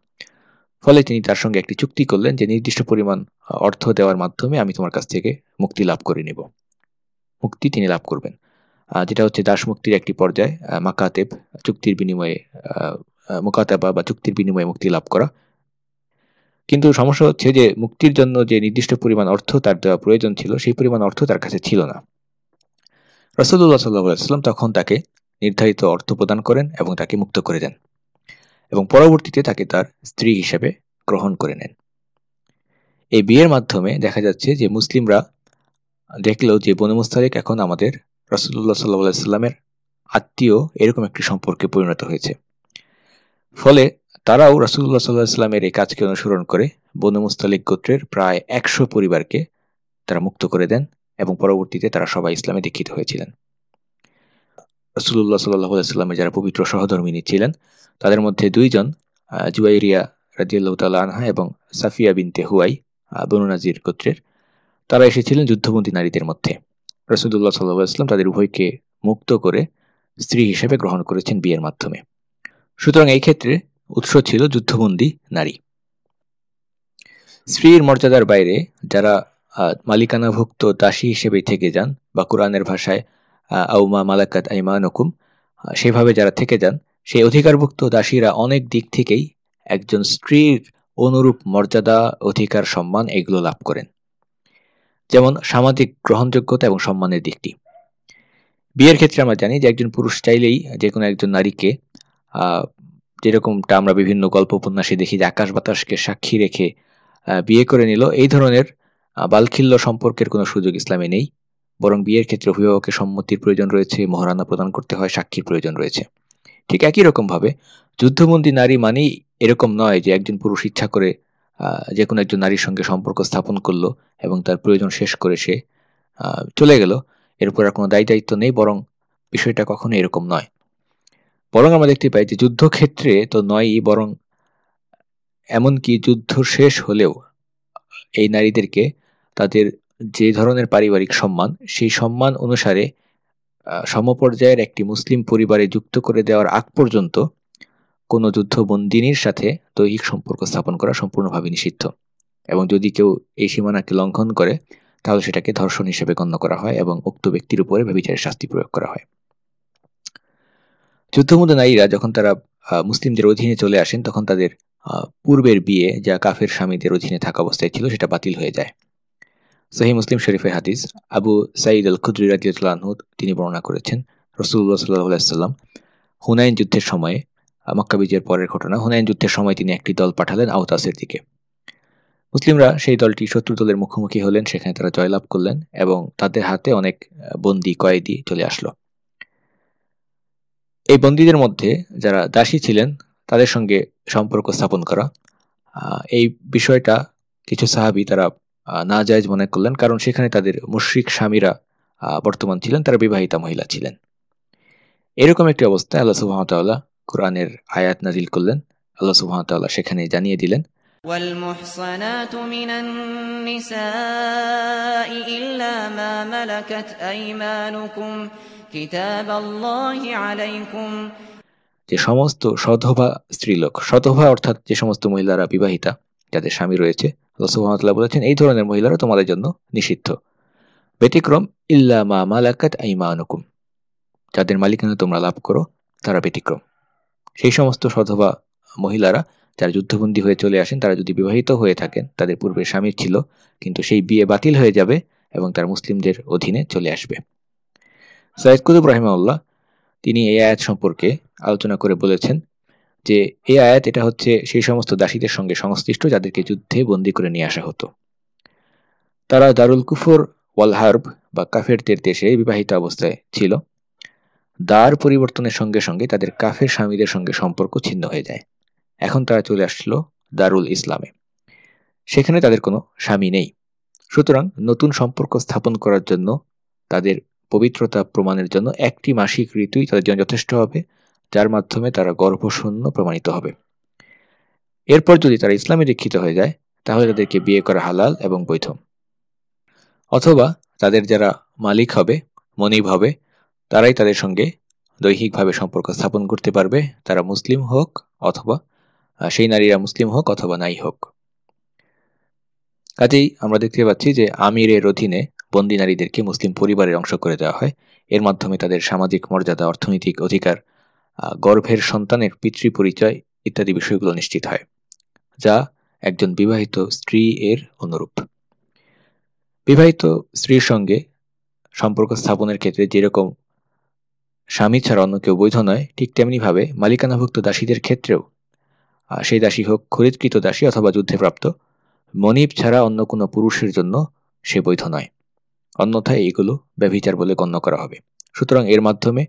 ফলে তিনি তার সঙ্গে একটি চুক্তি করলেন যে নির্দিষ্ট পরিমাণ অর্থ দেওয়ার মাধ্যমে আমি তোমার কাছ থেকে মুক্তি লাভ করে নেব। মুক্তি তিনি লাভ করবেন। যেটা হচ্ছে দাস মুক্তির একটি পর্যায় মাকাতেব চুক্তির বিনিময়ে মোকাতাবা বা চুক্তির বিনিময়ে মুক্তি লাভ করা। কিন্তু সমস্যা হচ্ছে যে মুক্তির জন্য যে নির্দিষ্ট পরিমাণ অর্থ তার দেওয়া প্রয়োজন ছিল, সেই পরিমাণ অর্থ তার কাছে ছিল না। রসদুল্লাহ সাল্লাহ সাল্লাম তখন তাকে নির্ধারিত অর্থ প্রদান করেন এবং তাকে মুক্ত করে দেন। এবং পরবর্তীতে তাকে তার স্ত্রী হিসেবে গ্রহণ করে নেন। এই বিয়ের মাধ্যমে দেখা যাচ্ছে যে মুসলিমরা দেখলেও যে বনু মুস্তারিক এখন আমাদের রসুল্লাহ সাল্লাহ সাল্লামের আত্মীয় এরকম একটি সম্পর্কে পরিণত হয়েছে। ফলে তারাও রাসুল্লাহ সাল্লাহ সাল্লামের এই কাজকে অনুসরণ করে বনু মুস্তালিক গোত্রের প্রায় একশো পরিবারকে তারা মুক্ত করে দেন এবং পরবর্তীতে তারা সবাই ইসলামে দীক্ষিত হয়েছিলেন। রসুল্লাহ সাল্লাহ সাল্লামের যারা পবিত্র সহধর্মিনী ছিলেন তাদের মধ্যে দুইজন জুয়াইরিয়া রাজিয়াল্লাহ তাল্লাহ আনহা এবং সাফিয়া বিনতে হুয়াই বনু নাজির গোত্রের। তারা এসেছিলেন যুদ্ধবন্দী নারীদের মধ্যে। রসুল্লাহ সাল্লাহ ইসলাম তাদের উভয়কে মুক্ত করে স্ত্রী হিসেবে গ্রহণ করেছেন বিয়ের মাধ্যমে। সুতরাং এই ক্ষেত্রে উৎস ছিল যুদ্ধবন্দী নারী। স্ত্রীর মর্যাদার বাইরে যারা মালিকানাভুক্ত দাসী হিসেবে থেকে যান বা কোরআনের ভাষায় আউমা মালাকাত নকুম সেভাবে যারা থেকে যান সেই অধিকারভুক্ত দাসীরা অনেক দিক থেকেই একজন স্ত্রীর অনুরূপ মর্যাদা, অধিকার, সম্মান এগুলো লাভ করেন। যেমন সামাজিক গ্রহণযোগ্যতা এবং সম্মানের দিকটি। বিয়ের ক্ষেত্রে আমরা জানি যে একজন পুরুষ চাইলেই যে কোনো একজন নারীকে যেরকমটা আমরা বিভিন্ন গল্প উপন্যাসে দেখি যে আকাশ বাতাসকে সাক্ষী রেখে বিয়ে করে নিল, এই ধরনের বালখিল্য সম্পর্কের কোনো সুযোগ ইসলামে নেই। বরং বিয়ের ক্ষেত্রে অভিভাবকের সম্মতির প্রয়োজন রয়েছে, মহারানা প্রদান করতে হয়, সাক্ষীর প্রয়োজন রয়েছে। ঠিক একই রকমভাবে যুদ্ধবন্দী নারী মানেই এরকম নয় যে একজন পুরুষ ইচ্ছা করে যে কোনো একজন নারীর সঙ্গে সম্পর্ক স্থাপন করল এবং তার প্রয়োজন শেষ করে সে চলে গেল। এর উপর আর কোনো দায়ী দায়িত্ব নেই, বরং বিষয়টা কখনো এরকম নয়। বরং আমরা দেখতে পাই যে যুদ্ধক্ষেত্রে তো নয়ই, বরং এমনকি যুদ্ধ শেষ হলেও এই নারীদেরকে তাদের যে ধরনের পারিবারিক সম্মান, সেই সম্মান অনুসারে সমপর্যায়ের একটি মুসলিম পরিবারে যুক্ত করে দেওয়ার আগ পর্যন্ত কোনো যুদ্ধবন্দিনীর সাথে দৈহিক সম্পর্ক স্থাপন করা সম্পূর্ণভাবে নিষিদ্ধ। এবং যদি কেউ এই সীমানাকে লঙ্ঘন করে, তাহলে সেটাকে ধর্ষণ হিসেবে গণ্য করা হয় এবং উক্ত ব্যক্তির উপরে ব্যবচারের শাস্তি প্রয়োগ করা হয়। যুদ্ধমুদ্ধ নারীরা যখন তারা মুসলিমদের অধীনে চলে আসেন, তখন তাদের পূর্বের বিয়ে, যা কাফের স্বামীদের অধীনে থাকা অবস্থায় ছিল, সেটা বাতিল হয়ে যায়। সহি মুসলিম শরীফে হাদিস আবু সাইদ আল খুদ্রি রাজিউল্লাহ তিনি বর্ণনা করেছেন রসুল্লাহ সাল্লাহ সাল্লাম হুনাইন যুদ্ধের সময়ে, মক্কা বিজয়ের পরের ঘটনা, হুনাইন যুদ্ধের সময় তিনি একটি দল পাঠালেন আউতাসের দিকে। মুসলিমরা সেই দলটি শত্রু দলের মুখোমুখি হলেন, সেখানে তারা জয়লাভ করলেন এবং তাদের হাতে অনেক বন্দি কয়েদি চলে আসলো। এই বন্দীদের মধ্যে যারা দাসী ছিলেন, তাদের সঙ্গে সম্পর্ক স্থাপন করা। এই বিষয়টা কিছু সাহাবি তারা না জায়জ মনে করলেন কারণ সেখানে তাদের মুশ্রিক স্বামীরা বর্তমান ছিলেন তারা বিবাহিতা মহিলা ছিলেন এরকম একটি অবস্থায় আল্লাহ সুহামতাল্লাহ কোরআনের আয়াত নাজিল করলেন আল্লাহ সুহামতাল্লাহ সেখানে জানিয়ে দিলেন والمحصنات من النساء إلا ما ملكت أيمانكم كتاب الله عليكم যে সমস্ত সধবা স্ত্রীলোক সধবা অর্থাৎ যে সমস্ত মহিলারা বিবাহিতা যাদের স্বামী রয়েছে আল্লাহ বলেছেন, এই ধরনের মহিলারা তোমাদের জন্য নিষিদ্ধ। ব্যতিক্রম, ইল্লা মা মালাকাত আইমানুকুম। যাদের মালিকানা তোমরা লাভ করো, তারা ব্যতিক্রম। সেই সমস্ত সধবা মহিলারা যারা যুদ্ধবন্দী হয়ে চলে আসেন, তারা যদি বিবাহিত হয়ে থাকেন, তাদের পূর্বে স্বামী ছিল, কিন্তু সেই বিয়ে বাতিল হয়ে যাবে এবং তার মুসলিমদের অধীনে চলে আসবে। সৈয়দ কুতুব রাহিমাউল্লাহ তিনি এই আয়াত সম্পর্কে আলোচনা করে বলেছেন যে এই আয়াত, এটা হচ্ছে সেই সমস্ত দাসীদের সঙ্গে সংশ্লিষ্ট যাদেরকে যুদ্ধে বন্দী করে নিয়ে আসা হতো। তারা দারুল কুফর ওয়ালহার্ব বা কাফেরদের দেশে বিবাহিত অবস্থায় ছিল। দ্বার পরিবর্তনের সঙ্গে সঙ্গে তাদের কাফের স্বামীদের সঙ্গে সম্পর্ক ছিন্ন হয়ে যায়। এখন তারা চলে আসলো দারুল ইসলামে। সেখানে তাদের কোনো স্বামী নেই। সুতরাং নতুন সম্পর্ক স্থাপন করার জন্য তাদের পবিত্রতা প্রমাণের জন্য একটি মাসিক ঋতুই তাদের জন্য যথেষ্ট হবে। যার মাধ্যমে তারা গর্ভশূন্য প্রমাণিত হবে। এরপর যদি তারা ইসলামে দীক্ষিত হয়ে যায়, তাহলে তাদেরকে বিয়ে করা হালাল এবং বৈধ। অথবা তাদের যারা মালিক হবে, মনিব হবে, তারাই তাদের সঙ্গে দৈহিকভাবে সম্পর্ক স্থাপন করতে পারবে। তারা মুসলিম হোক অথবা সেই নারীরা মুসলিম হোক অথবা নাই হোক। কাজেই আমরা দেখতে পাচ্ছি যে আমিরের অধীনে বন্দী নারীদেরকে মুসলিম পরিবারের অংশ করে দেওয়া হয়। এর মাধ্যমে তাদের সামাজিক মর্যাদা, অর্থনৈতিক অধিকার গর্ভের সন্তানের পিতৃ পরিচয় ইত্যাদি বিষয়গুলো নিশ্চিত হয়, যা একজন বিবাহিত স্ত্রী এর অনুরূপ। বিবাহিত স্ত্রীর সঙ্গে সম্পর্ক স্থাপনের ক্ষেত্রে যেরকম স্বামী ছাড়া অন্য কেউ বৈধ নয়, ঠিক তেমনিভাবে মালিকানাভুক্ত দাসীদের ক্ষেত্রেও সেই দাসী হোক, খরিদকৃত দাসী অথবা যুদ্ধে প্রাপ্ত, মনিব ছাড়া অন্য কোনো পুরুষের জন্য সে বৈধ নয়। অন্যথায় এগুলো ব্যভিচার বলে গণ্য করা হবে। সুতরাং এর মাধ্যমে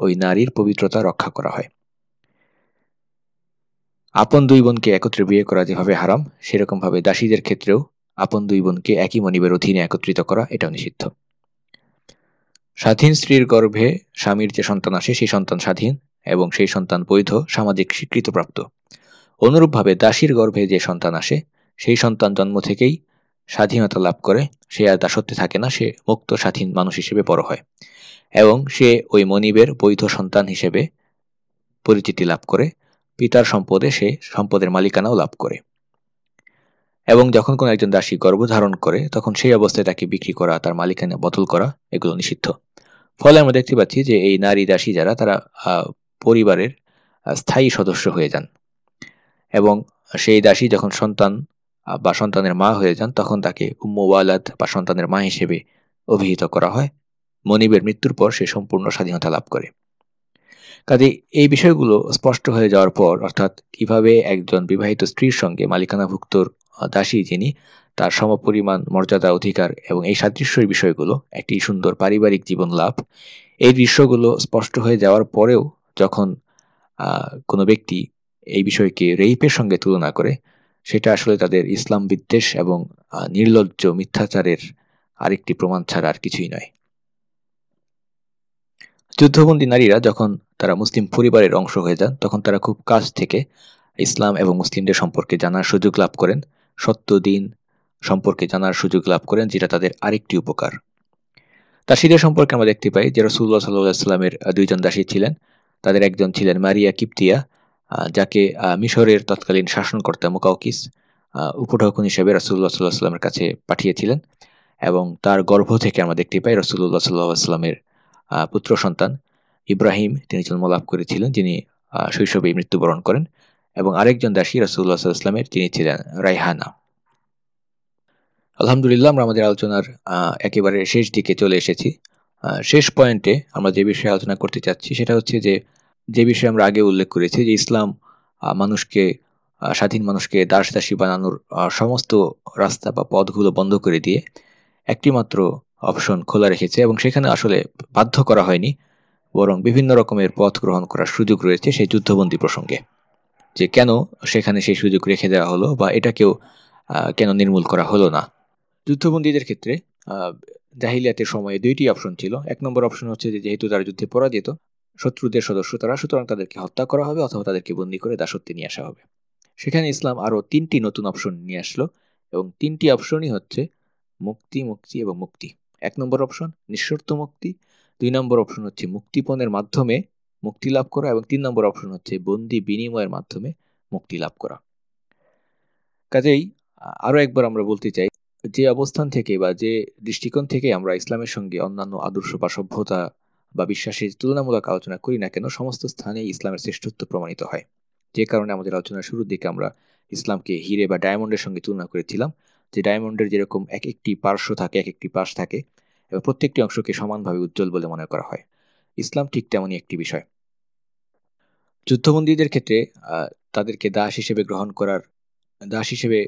ওই নারীর পবিত্রতা রক্ষা করা হয়। আপন দুই বোনকে একত্রে বিয়ে করা যেভাবে হারাম, সেরকমভাবে দাসীদের ক্ষেত্রেও আপন দুই বোনকে একই মনিবের অধীনে একত্রিত করা এটাও নিষিদ্ধ। স্বাধীন স্ত্রীর গর্ভে স্বামীর যে সন্তান আসে, সেই সন্তান স্বাধীন এবং সেই সন্তান বৈধ, সামাজিক স্বীকৃতপ্রাপ্ত। অনুরূপভাবে দাসীর গর্ভে যে সন্তান আসে, সেই সন্তান জন্ম থেকেই স্বাধীনতা লাভ করে, সে আর দাসত্বে থাকে না, সে মুক্ত স্বাধীন মানুষ হিসেবে বড় হয়। এবং সে ওই মনিবের বৈধ সন্তান হিসেবে পরিচিতি লাভ করে, পিতার সম্পদে সে সম্পদের মালিকানাও লাভ করে। এবং যখন কোনো একজন দাসী গর্ভধারণ করে, তখন সেই অবস্থায় তাকে বিক্রি করা, তার মালিকানা বদল করা, এগুলো নিষিদ্ধ। ফলে আমরা দেখতে পাচ্ছি যে এই নারী দাসী যারা, তারা পরিবারের স্থায়ী সদস্য হয়ে যান। এবং সেই দাসী যখন সন্তান, বা সন্তানের মা হয়ে যান, তখন তাকে উম্মওয়ালাদ বা সন্তানের মা হিসেবে অভিহিত করা হয়। মনিবের মৃত্যুর পর সে সম্পূর্ণ স্বাধীনতা লাভ করে। কাজে এই বিষয়গুলো স্পষ্ট হয়ে যাওয়ার পর, অর্থাৎ কীভাবে একজন বিবাহিত স্ত্রীর সঙ্গে মালিকানাভুক্ত দাসী যিনি, তার সমপরিমাণ মর্যাদা, অধিকার এবং এই সাদৃশ্যের বিষয়গুলো, একটি সুন্দর পারিবারিক জীবন লাভ, এই দৃশ্যগুলো স্পষ্ট হয়ে যাওয়ার পরেও যখন কোনো ব্যক্তি এই বিষয়কে রেইপের সঙ্গে তুলনা করে, সেটা আসলে তাদের ইসলাম বিদ্বেষ এবং নির্লজ্জ মিথ্যাচারের আরেকটি প্রমাণ ছাড়া আর কিছুই নয়। যুদ্ধবন্দী নারীরা যখন তারা মুসলিম পরিবারের অংশ হয়ে যান, তখন তারা খুব কাছ থেকে ইসলাম এবং মুসলিমদের সম্পর্কে জানার সুযোগ লাভ করেন, সত্য দিন সম্পর্কে জানার সুযোগ লাভ করেন, যেটা তাদের আরেকটি উপকার। দাসীদের সম্পর্কে আমরা দেখতে পাই যে রসুল্লাহ সাল্লাহ দুইজন দাসী ছিলেন। তাদের একজন ছিলেন মারিয়া কিপ্তিয়া যাকে মিশরের তৎকালীন শাসনকর্তা মুকাউকিস উপঢৌকন হিসেবে রসুল্লাহ সাল্লাহ সাল্লামের কাছে পাঠিয়েছিলেন এবং তার গর্ভ থেকে আমরা দেখতে পাই রসুল্লাহ সাল্লাহ সাল্লামের পুত্র সন্তান ইব্রাহিম, তিনি জন্ম লাভ করেছিলেন, যিনি শৈশবেই মৃত্যুবরণ করেন, এবং আরেকজন দাসী রসুল্লাহ সাল্লামের তিনি ছিলেন রাইহানা। আলহামদুলিল্লাহ, আমরা আমাদের আলোচনার একেবারে শেষ দিকে চলে এসেছি। শেষ পয়েন্টে আমরা যে বিষয়ে আলোচনা করতে চাচ্ছি, সেটা হচ্ছে যে যে বিষয়ে আমরা আগে উল্লেখ করেছি, যে ইসলাম মানুষকে স্বাধীন মানুষকে দাস দাসী বানানোর সমস্ত রাস্তা বা পথগুলো বন্ধ করে দিয়ে একটি মাত্র অপশন খোলা রেখেছে এবং সেখানে আসলে বাধ্য করা হয়নি, বরং বিভিন্ন রকমের পথ গ্রহণ করার সুযোগ রয়েছে সেই যুদ্ধবন্দী প্রসঙ্গে। যে কেন সেখানে সেই সুযোগ রেখে দেওয়া হলো বা এটাকেও কেন নির্মূল করা হলো না? যুদ্ধবন্দীদের ক্ষেত্রে জাহিলিয়াতের সময়ে দুইটি অপশন ছিল। এক নম্বর অপশন হচ্ছে যে যেহেতু তারা যুদ্ধে পরাজিত, শত্রুদের সদস্য তারা, সুতরাং তাদেরকে হত্যা করা হবে অথবা তাদেরকে বন্দি করে দাসত্বে নিয়ে আসা হবে। সেখানে ইসলাম আরও তিনটি নতুন অপশন নিয়ে আসলো এবং তিনটি অপশনই হচ্ছে মুক্তি মুক্তি এবং মুক্তি। এক নম্বর অপশন নিঃশর্ত মুক্তি। দুই নম্বর অপশন হচ্ছে মুক্তিপণের মাধ্যমে মুক্তি লাভ করা এবং তিন নম্বর অপশন হচ্ছে বন্দি বিনিময়ের মাধ্যমে মুক্তি লাভ করা। কাজেই আরও একবার আমরা বলতে চাই, যে অবস্থান থেকে বা যে দৃষ্টিকোণ থেকে আমরা ইসলামের সঙ্গে অন্যান্য আদর্শ বা সভ্যতা বা বিশ্বাসের তুলনামূলক আলোচনা করি না কেন, সমস্ত স্থানে ইসলামের শ্রেষ্ঠত্ব প্রমাণিত হয়। যে কারণে আমাদের আলোচনার শুরুর দিকে আমরা ইসলামকে হিরে বা ডায়মন্ডের সঙ্গে তুলনা করেছিলাম। যে ডায়মন্ডের যেরকম এক একটি পার্শ্ব থাকে, এক একটি পাশ থাকে, এবং প্রত্যেকটি অংশকে সমানভাবে উজ্জ্বল বলে মনে করা হয়। ইসলাম ঠিক তেমনই একটি বিষয়। যুদ্ধবন্দীদের ক্ষেত্রে তাদেরকে দাস হিসেবে গ্রহণ করার, দাস হিসেবে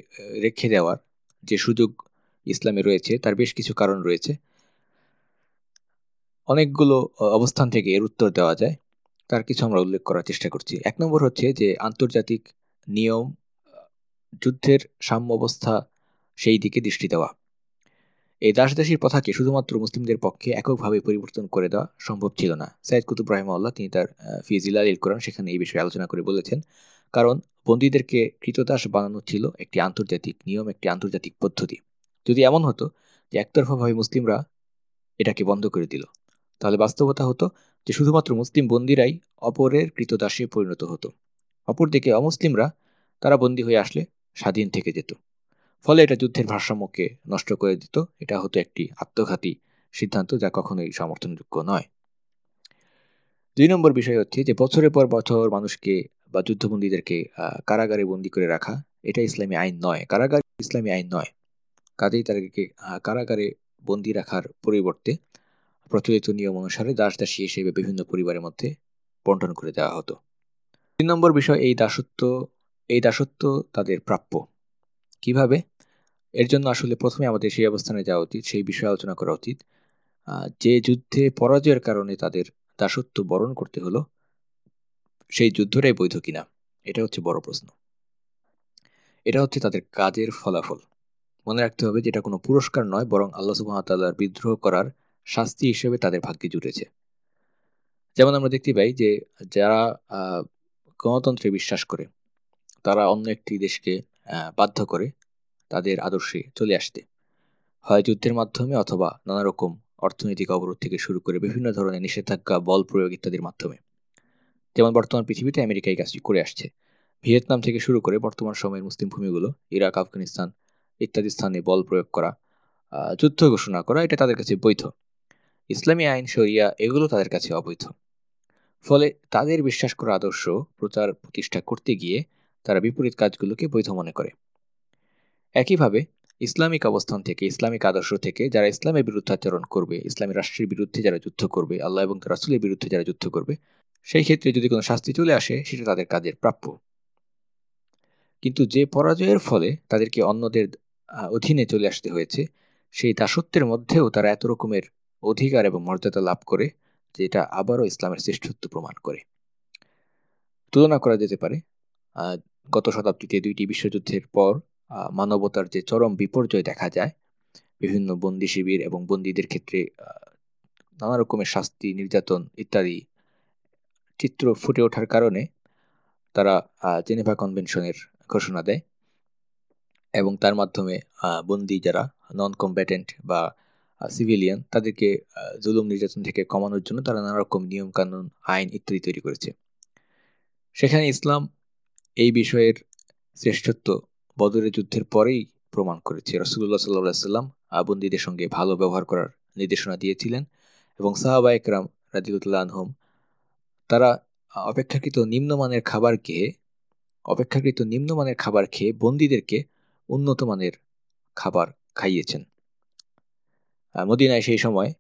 রেখে দেওয়ার যে সুযোগ ইসলামে রয়েছে, তার বেশ কিছু কারণ রয়েছে। অনেকগুলো অবস্থান থেকে এর উত্তর দেওয়া যায়। তার কিছু আমরা উল্লেখ করার চেষ্টা করছি। এক নম্বর হচ্ছে যে, আন্তর্জাতিক নিয়ম যুদ্ধের সাম্য অবস্থা সেই দিকে দৃষ্টি দেওয়া। এই দাসদাসীর প্রথাকে শুধুমাত্র মুসলিমদের পক্ষে এককভাবে পরিবর্তন করে দেওয়া সম্ভব ছিল না? সাইদ কুতুব রাহিমাল্লাহ তিনি তার ফিজিলাল ইল কোরআন সেখানে এই বিষয়ে আলোচনা করে বলেছেন। কারণ বন্দীদেরকে কৃতদাস বানানো ছিল একটি আন্তর্জাতিক নিয়ম, একটি আন্তর্জাতিক পদ্ধতি। যদি এমন হতো যে একতরফাভাবে মুসলিমরা এটাকে বন্ধ করে দিল, তাহলে বাস্তবতা হতো যে শুধুমাত্র মুসলিম বন্দিরাই অপরের কৃতদাসে পরিণত হতো। অপরদিকে অমুসলিমরা তারা বন্দী হয়ে আসলে স্বাধীন থেকে যেত। ফলে এটা যুদ্ধের ভারসাম্যকে নষ্ট করে দিত। এটা হতো একটি আত্মঘাতী সিদ্ধান্ত যা কখনোই সমর্থনযোগ্য নয়। দুই নম্বর বিষয় হচ্ছে যে বছরের পর বছর মানুষকে বা যুদ্ধবন্দীদেরকে কারাগারে বন্দি করে রাখা, এটা ইসলামী আইন নয়। কারাগার ইসলামী আইন নয়। কাজেই তাদেরকে কারাগারে বন্দি রাখার পরিবর্তে প্রচলিত নিয়ম অনুসারে দাস দাসী হিসেবে বিভিন্ন পরিবারের মধ্যে বন্টন করে দেওয়া হতো। তিন নম্বর বিষয়, এই দাসত্ব এই দাসত্ব তাদের প্রাপ্য। কীভাবে? এর জন্য আসলে প্রথমে আমাদের সেই অবস্থানে যাওয়া উচিত, সেই বিষয়ে আলোচনা করা উচিত। যে যুদ্ধে পরাজয়ের কারণে তাদের দাসত্ব বরণ করতে হলো, সেই যুদ্ধটাই বৈধ কিনা, এটা হচ্ছে বড় প্রশ্ন। এটা হচ্ছে তাদের কাজের ফলাফল। মনে রাখতে হবে যে এটা কোনো পুরস্কার নয়, বরং আল্লাহ সুবাহতাল্লাহর বিদ্রোহ করার শাস্তি হিসেবে তাদের ভাগ্যে জুটেছে। যেমন আমরা দেখতে পাই যে যারা গণতন্ত্রে বিশ্বাস করে, তারা অন্য একটি দেশকে বাধ্য করে তাদের আদর্শে চলে আসতে। হয় যুদ্ধের মাধ্যমে অথবা নানা রকম অর্থনৈতিক অবরোধ থেকে শুরু করে বিভিন্ন ধরনের নিষেধাজ্ঞা, বল প্রয়োগ ইত্যাদির মাধ্যমে। যেমন বর্তমান পৃথিবীতে আমেরিকা এই কাজটি করে আসছে। ভিয়েতনাম থেকে শুরু করে বর্তমান সময়ের মুসলিম ভূমিগুলো, ইরাক, আফগানিস্তান ইত্যাদি স্থানে বল প্রয়োগ করা যুদ্ধ ঘোষণা করা, এটা তাদের কাছে বৈধ। ইসলামী আইন, শরিয়া এগুলো তাদের কাছে অবৈধ। ফলে তাদের বিশ্বাস করা আদর্শ প্রচার প্রতিষ্ঠা করতে গিয়ে তারা বিপরীত কাজগুলোকে বৈধ মনে করে। একইভাবে ইসলামিক অবস্থান থেকে, ইসলামিক আদর্শ থেকে যারা ইসলামের বিরুদ্ধে আচরণ করবে, ইসলামী রাষ্ট্রের বিরুদ্ধে যারা যুদ্ধ করবে, আল্লাহ এবং রাসুলের বিরুদ্ধে যারা যুদ্ধ করবে, সেই ক্ষেত্রে যদি কোনো শাস্তি চলে আসে, সেটা তাদের কাজের প্রাপ্য। কিন্তু যে পরাজয়ের ফলে তাদেরকে অন্যদের অধীনে চলে আসতে হয়েছে, সেই দাসত্বের মধ্যেও তারা এত রকমের অধিকার এবং মর্যাদা লাভ করে, যেটা আবারও ইসলামের শ্রেষ্ঠত্ব প্রমাণ করে। তুলনা করা যেতে পারে গত শতাব্দীতে দুইটি বিশ্বযুদ্ধের পর মানবতার যে চরম বিপর্যয় দেখা যায়, বিভিন্ন বন্দি শিবির এবং বন্দীদের ক্ষেত্রে নানা রকমের শাস্তি, নির্যাতন ইত্যাদি চিত্র ফুটে ওঠার কারণে তারা জেনেভা কনভেনশনের ঘোষণা দেয় এবং তার মাধ্যমে বন্দি যারা নন কম্ব্যাটেন্ট বা সিভিলিয়ান তাদেরকে জুলুম, নির্যাতন থেকে কমানোর জন্য তারা নানা রকম নিয়মকানুন, আইন ইত্যাদি তৈরি করেছে। সেখানে ইসলাম এই বিষয়ের শ্রেষ্ঠত্ব বদরের যুদ্ধের পরেই প্রমাণ করেছে। রসুল্লাহ সাল্লাহ সাল্লাম বন্দীদের সঙ্গে ভালো ব্যবহার করার নির্দেশনা দিয়েছিলেন এবং সাহাবা একরাম রাজিউল্লাহ আনহম তারা অপেক্ষাকৃত নিম্নমানের খাবার খেয়ে, অপেক্ষাকৃত নিম্নমানের খাবার খেয়ে বন্দীদেরকে উন্নত মানের খাবার খাইয়েছেন। মদিনায় সেই সময়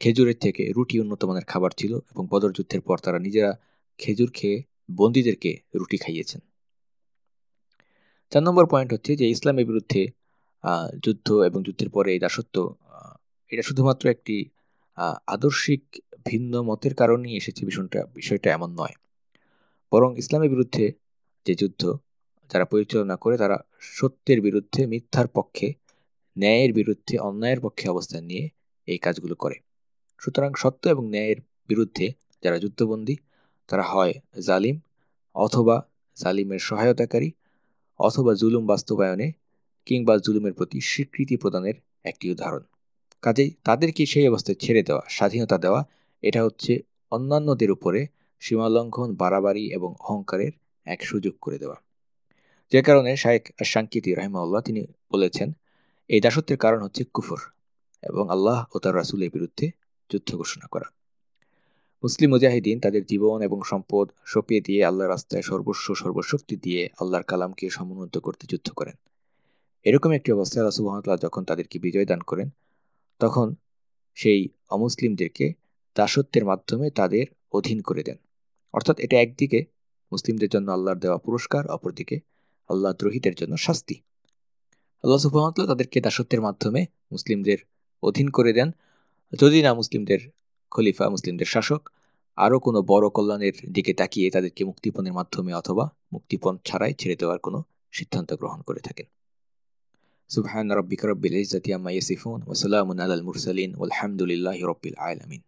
খেজুরের থেকে রুটি উন্নত মানের খাবার ছিল এবং বদর যুদ্ধের পর তারা নিজেরা খেজুর খেয়ে বন্দীদেরকে রুটি খাইয়েছেন। চার নম্বর পয়েন্ট হচ্ছে যে ইসলামের বিরুদ্ধে যুদ্ধ এবং যুদ্ধের পরে এই দাসত্ব এটা শুধুমাত্র একটি আদর্শিক ভিন্ন মতের কারণেই এসেছে বিষয়টা বিষয়টা এমন নয়। বরং ইসলামের বিরুদ্ধে যে যুদ্ধ, যারা পরিচালনা করে তারা সত্যের বিরুদ্ধে, মিথ্যার পক্ষে, ন্যায়ের বিরুদ্ধে, অন্যায়ের পক্ষে অবস্থান নিয়ে এই কাজগুলো করে। সুতরাং সত্য এবং ন্যায়ের বিরুদ্ধে যারা যুদ্ধবন্দী, তারা হয় জালিম অথবা জালিমের সহায়তাকারী অথবা জুলুম বাস্তবায়নে কিংবা জুলুমের প্রতি স্বীকৃতি প্রদানের একটি উদাহরণ। কাজেই তাদেরকে সেই অবস্থায় ছেড়ে দেওয়া, স্বাধীনতা দেওয়া, এটা হচ্ছে অন্যান্যদের উপরে সীমালঙ্ঘন, বাড়াবাড়ি এবং অহংকারের এক সুযোগ করে দেওয়া। যে কারণে শায়েক সাংকিতি রহমাউল্লাহ তিনি বলেছেন, এই দাসত্বের কারণ হচ্ছে কুফর এবং আল্লাহ ও তার রাসুলের বিরুদ্ধে যুদ্ধ ঘোষণা করা। মুসলিম মুজাহিদিন তাদের জীবন এবং সম্পদ সপিয়ে দিয়ে আল্লাহর রাস্তায় সর্বস্ব, সর্বশক্তি দিয়ে আল্লাহর কালামকে সমুন্নত করতে যুদ্ধ করেন। এরকম একটি অবস্থায় রাসুবাহতাল্লাহ যখন তাদেরকে বিজয় দান করেন, তখন সেই অমুসলিমদেরকে দাসত্বের মাধ্যমে তাদের অধীন করে দেন। অর্থাৎ এটা একদিকে মুসলিমদের জন্য আল্লাহর দেওয়া পুরস্কার, অপরদিকে আল্লাহ দ্রোহিতের জন্য শাস্তি। আল্লাহ সুবাহতাল্লাহ তাদেরকে দাসত্বের মাধ্যমে মুসলিমদের অধীন করে দেন। যদি না মুসলিমদের খলিফা মুসলিমদের শাসক, আরও কোনো বড় কল্যাণের দিকে তাকিয়ে তাদেরকে মুক্তিপণের মাধ্যমে অথবা মুক্তিপণ ছাড়াই ছেড়ে দেওয়ার কোনো সিদ্ধান্ত গ্রহণ করে থাকেন। সুবহান রব্বিক রব্বিল ইজ্জাতি আম্মা ইয়াসিফুন, ওয়া আলাল মুরসালিন, ওয়ালহামদুলিল্লাহি রব্বিল আলামিন।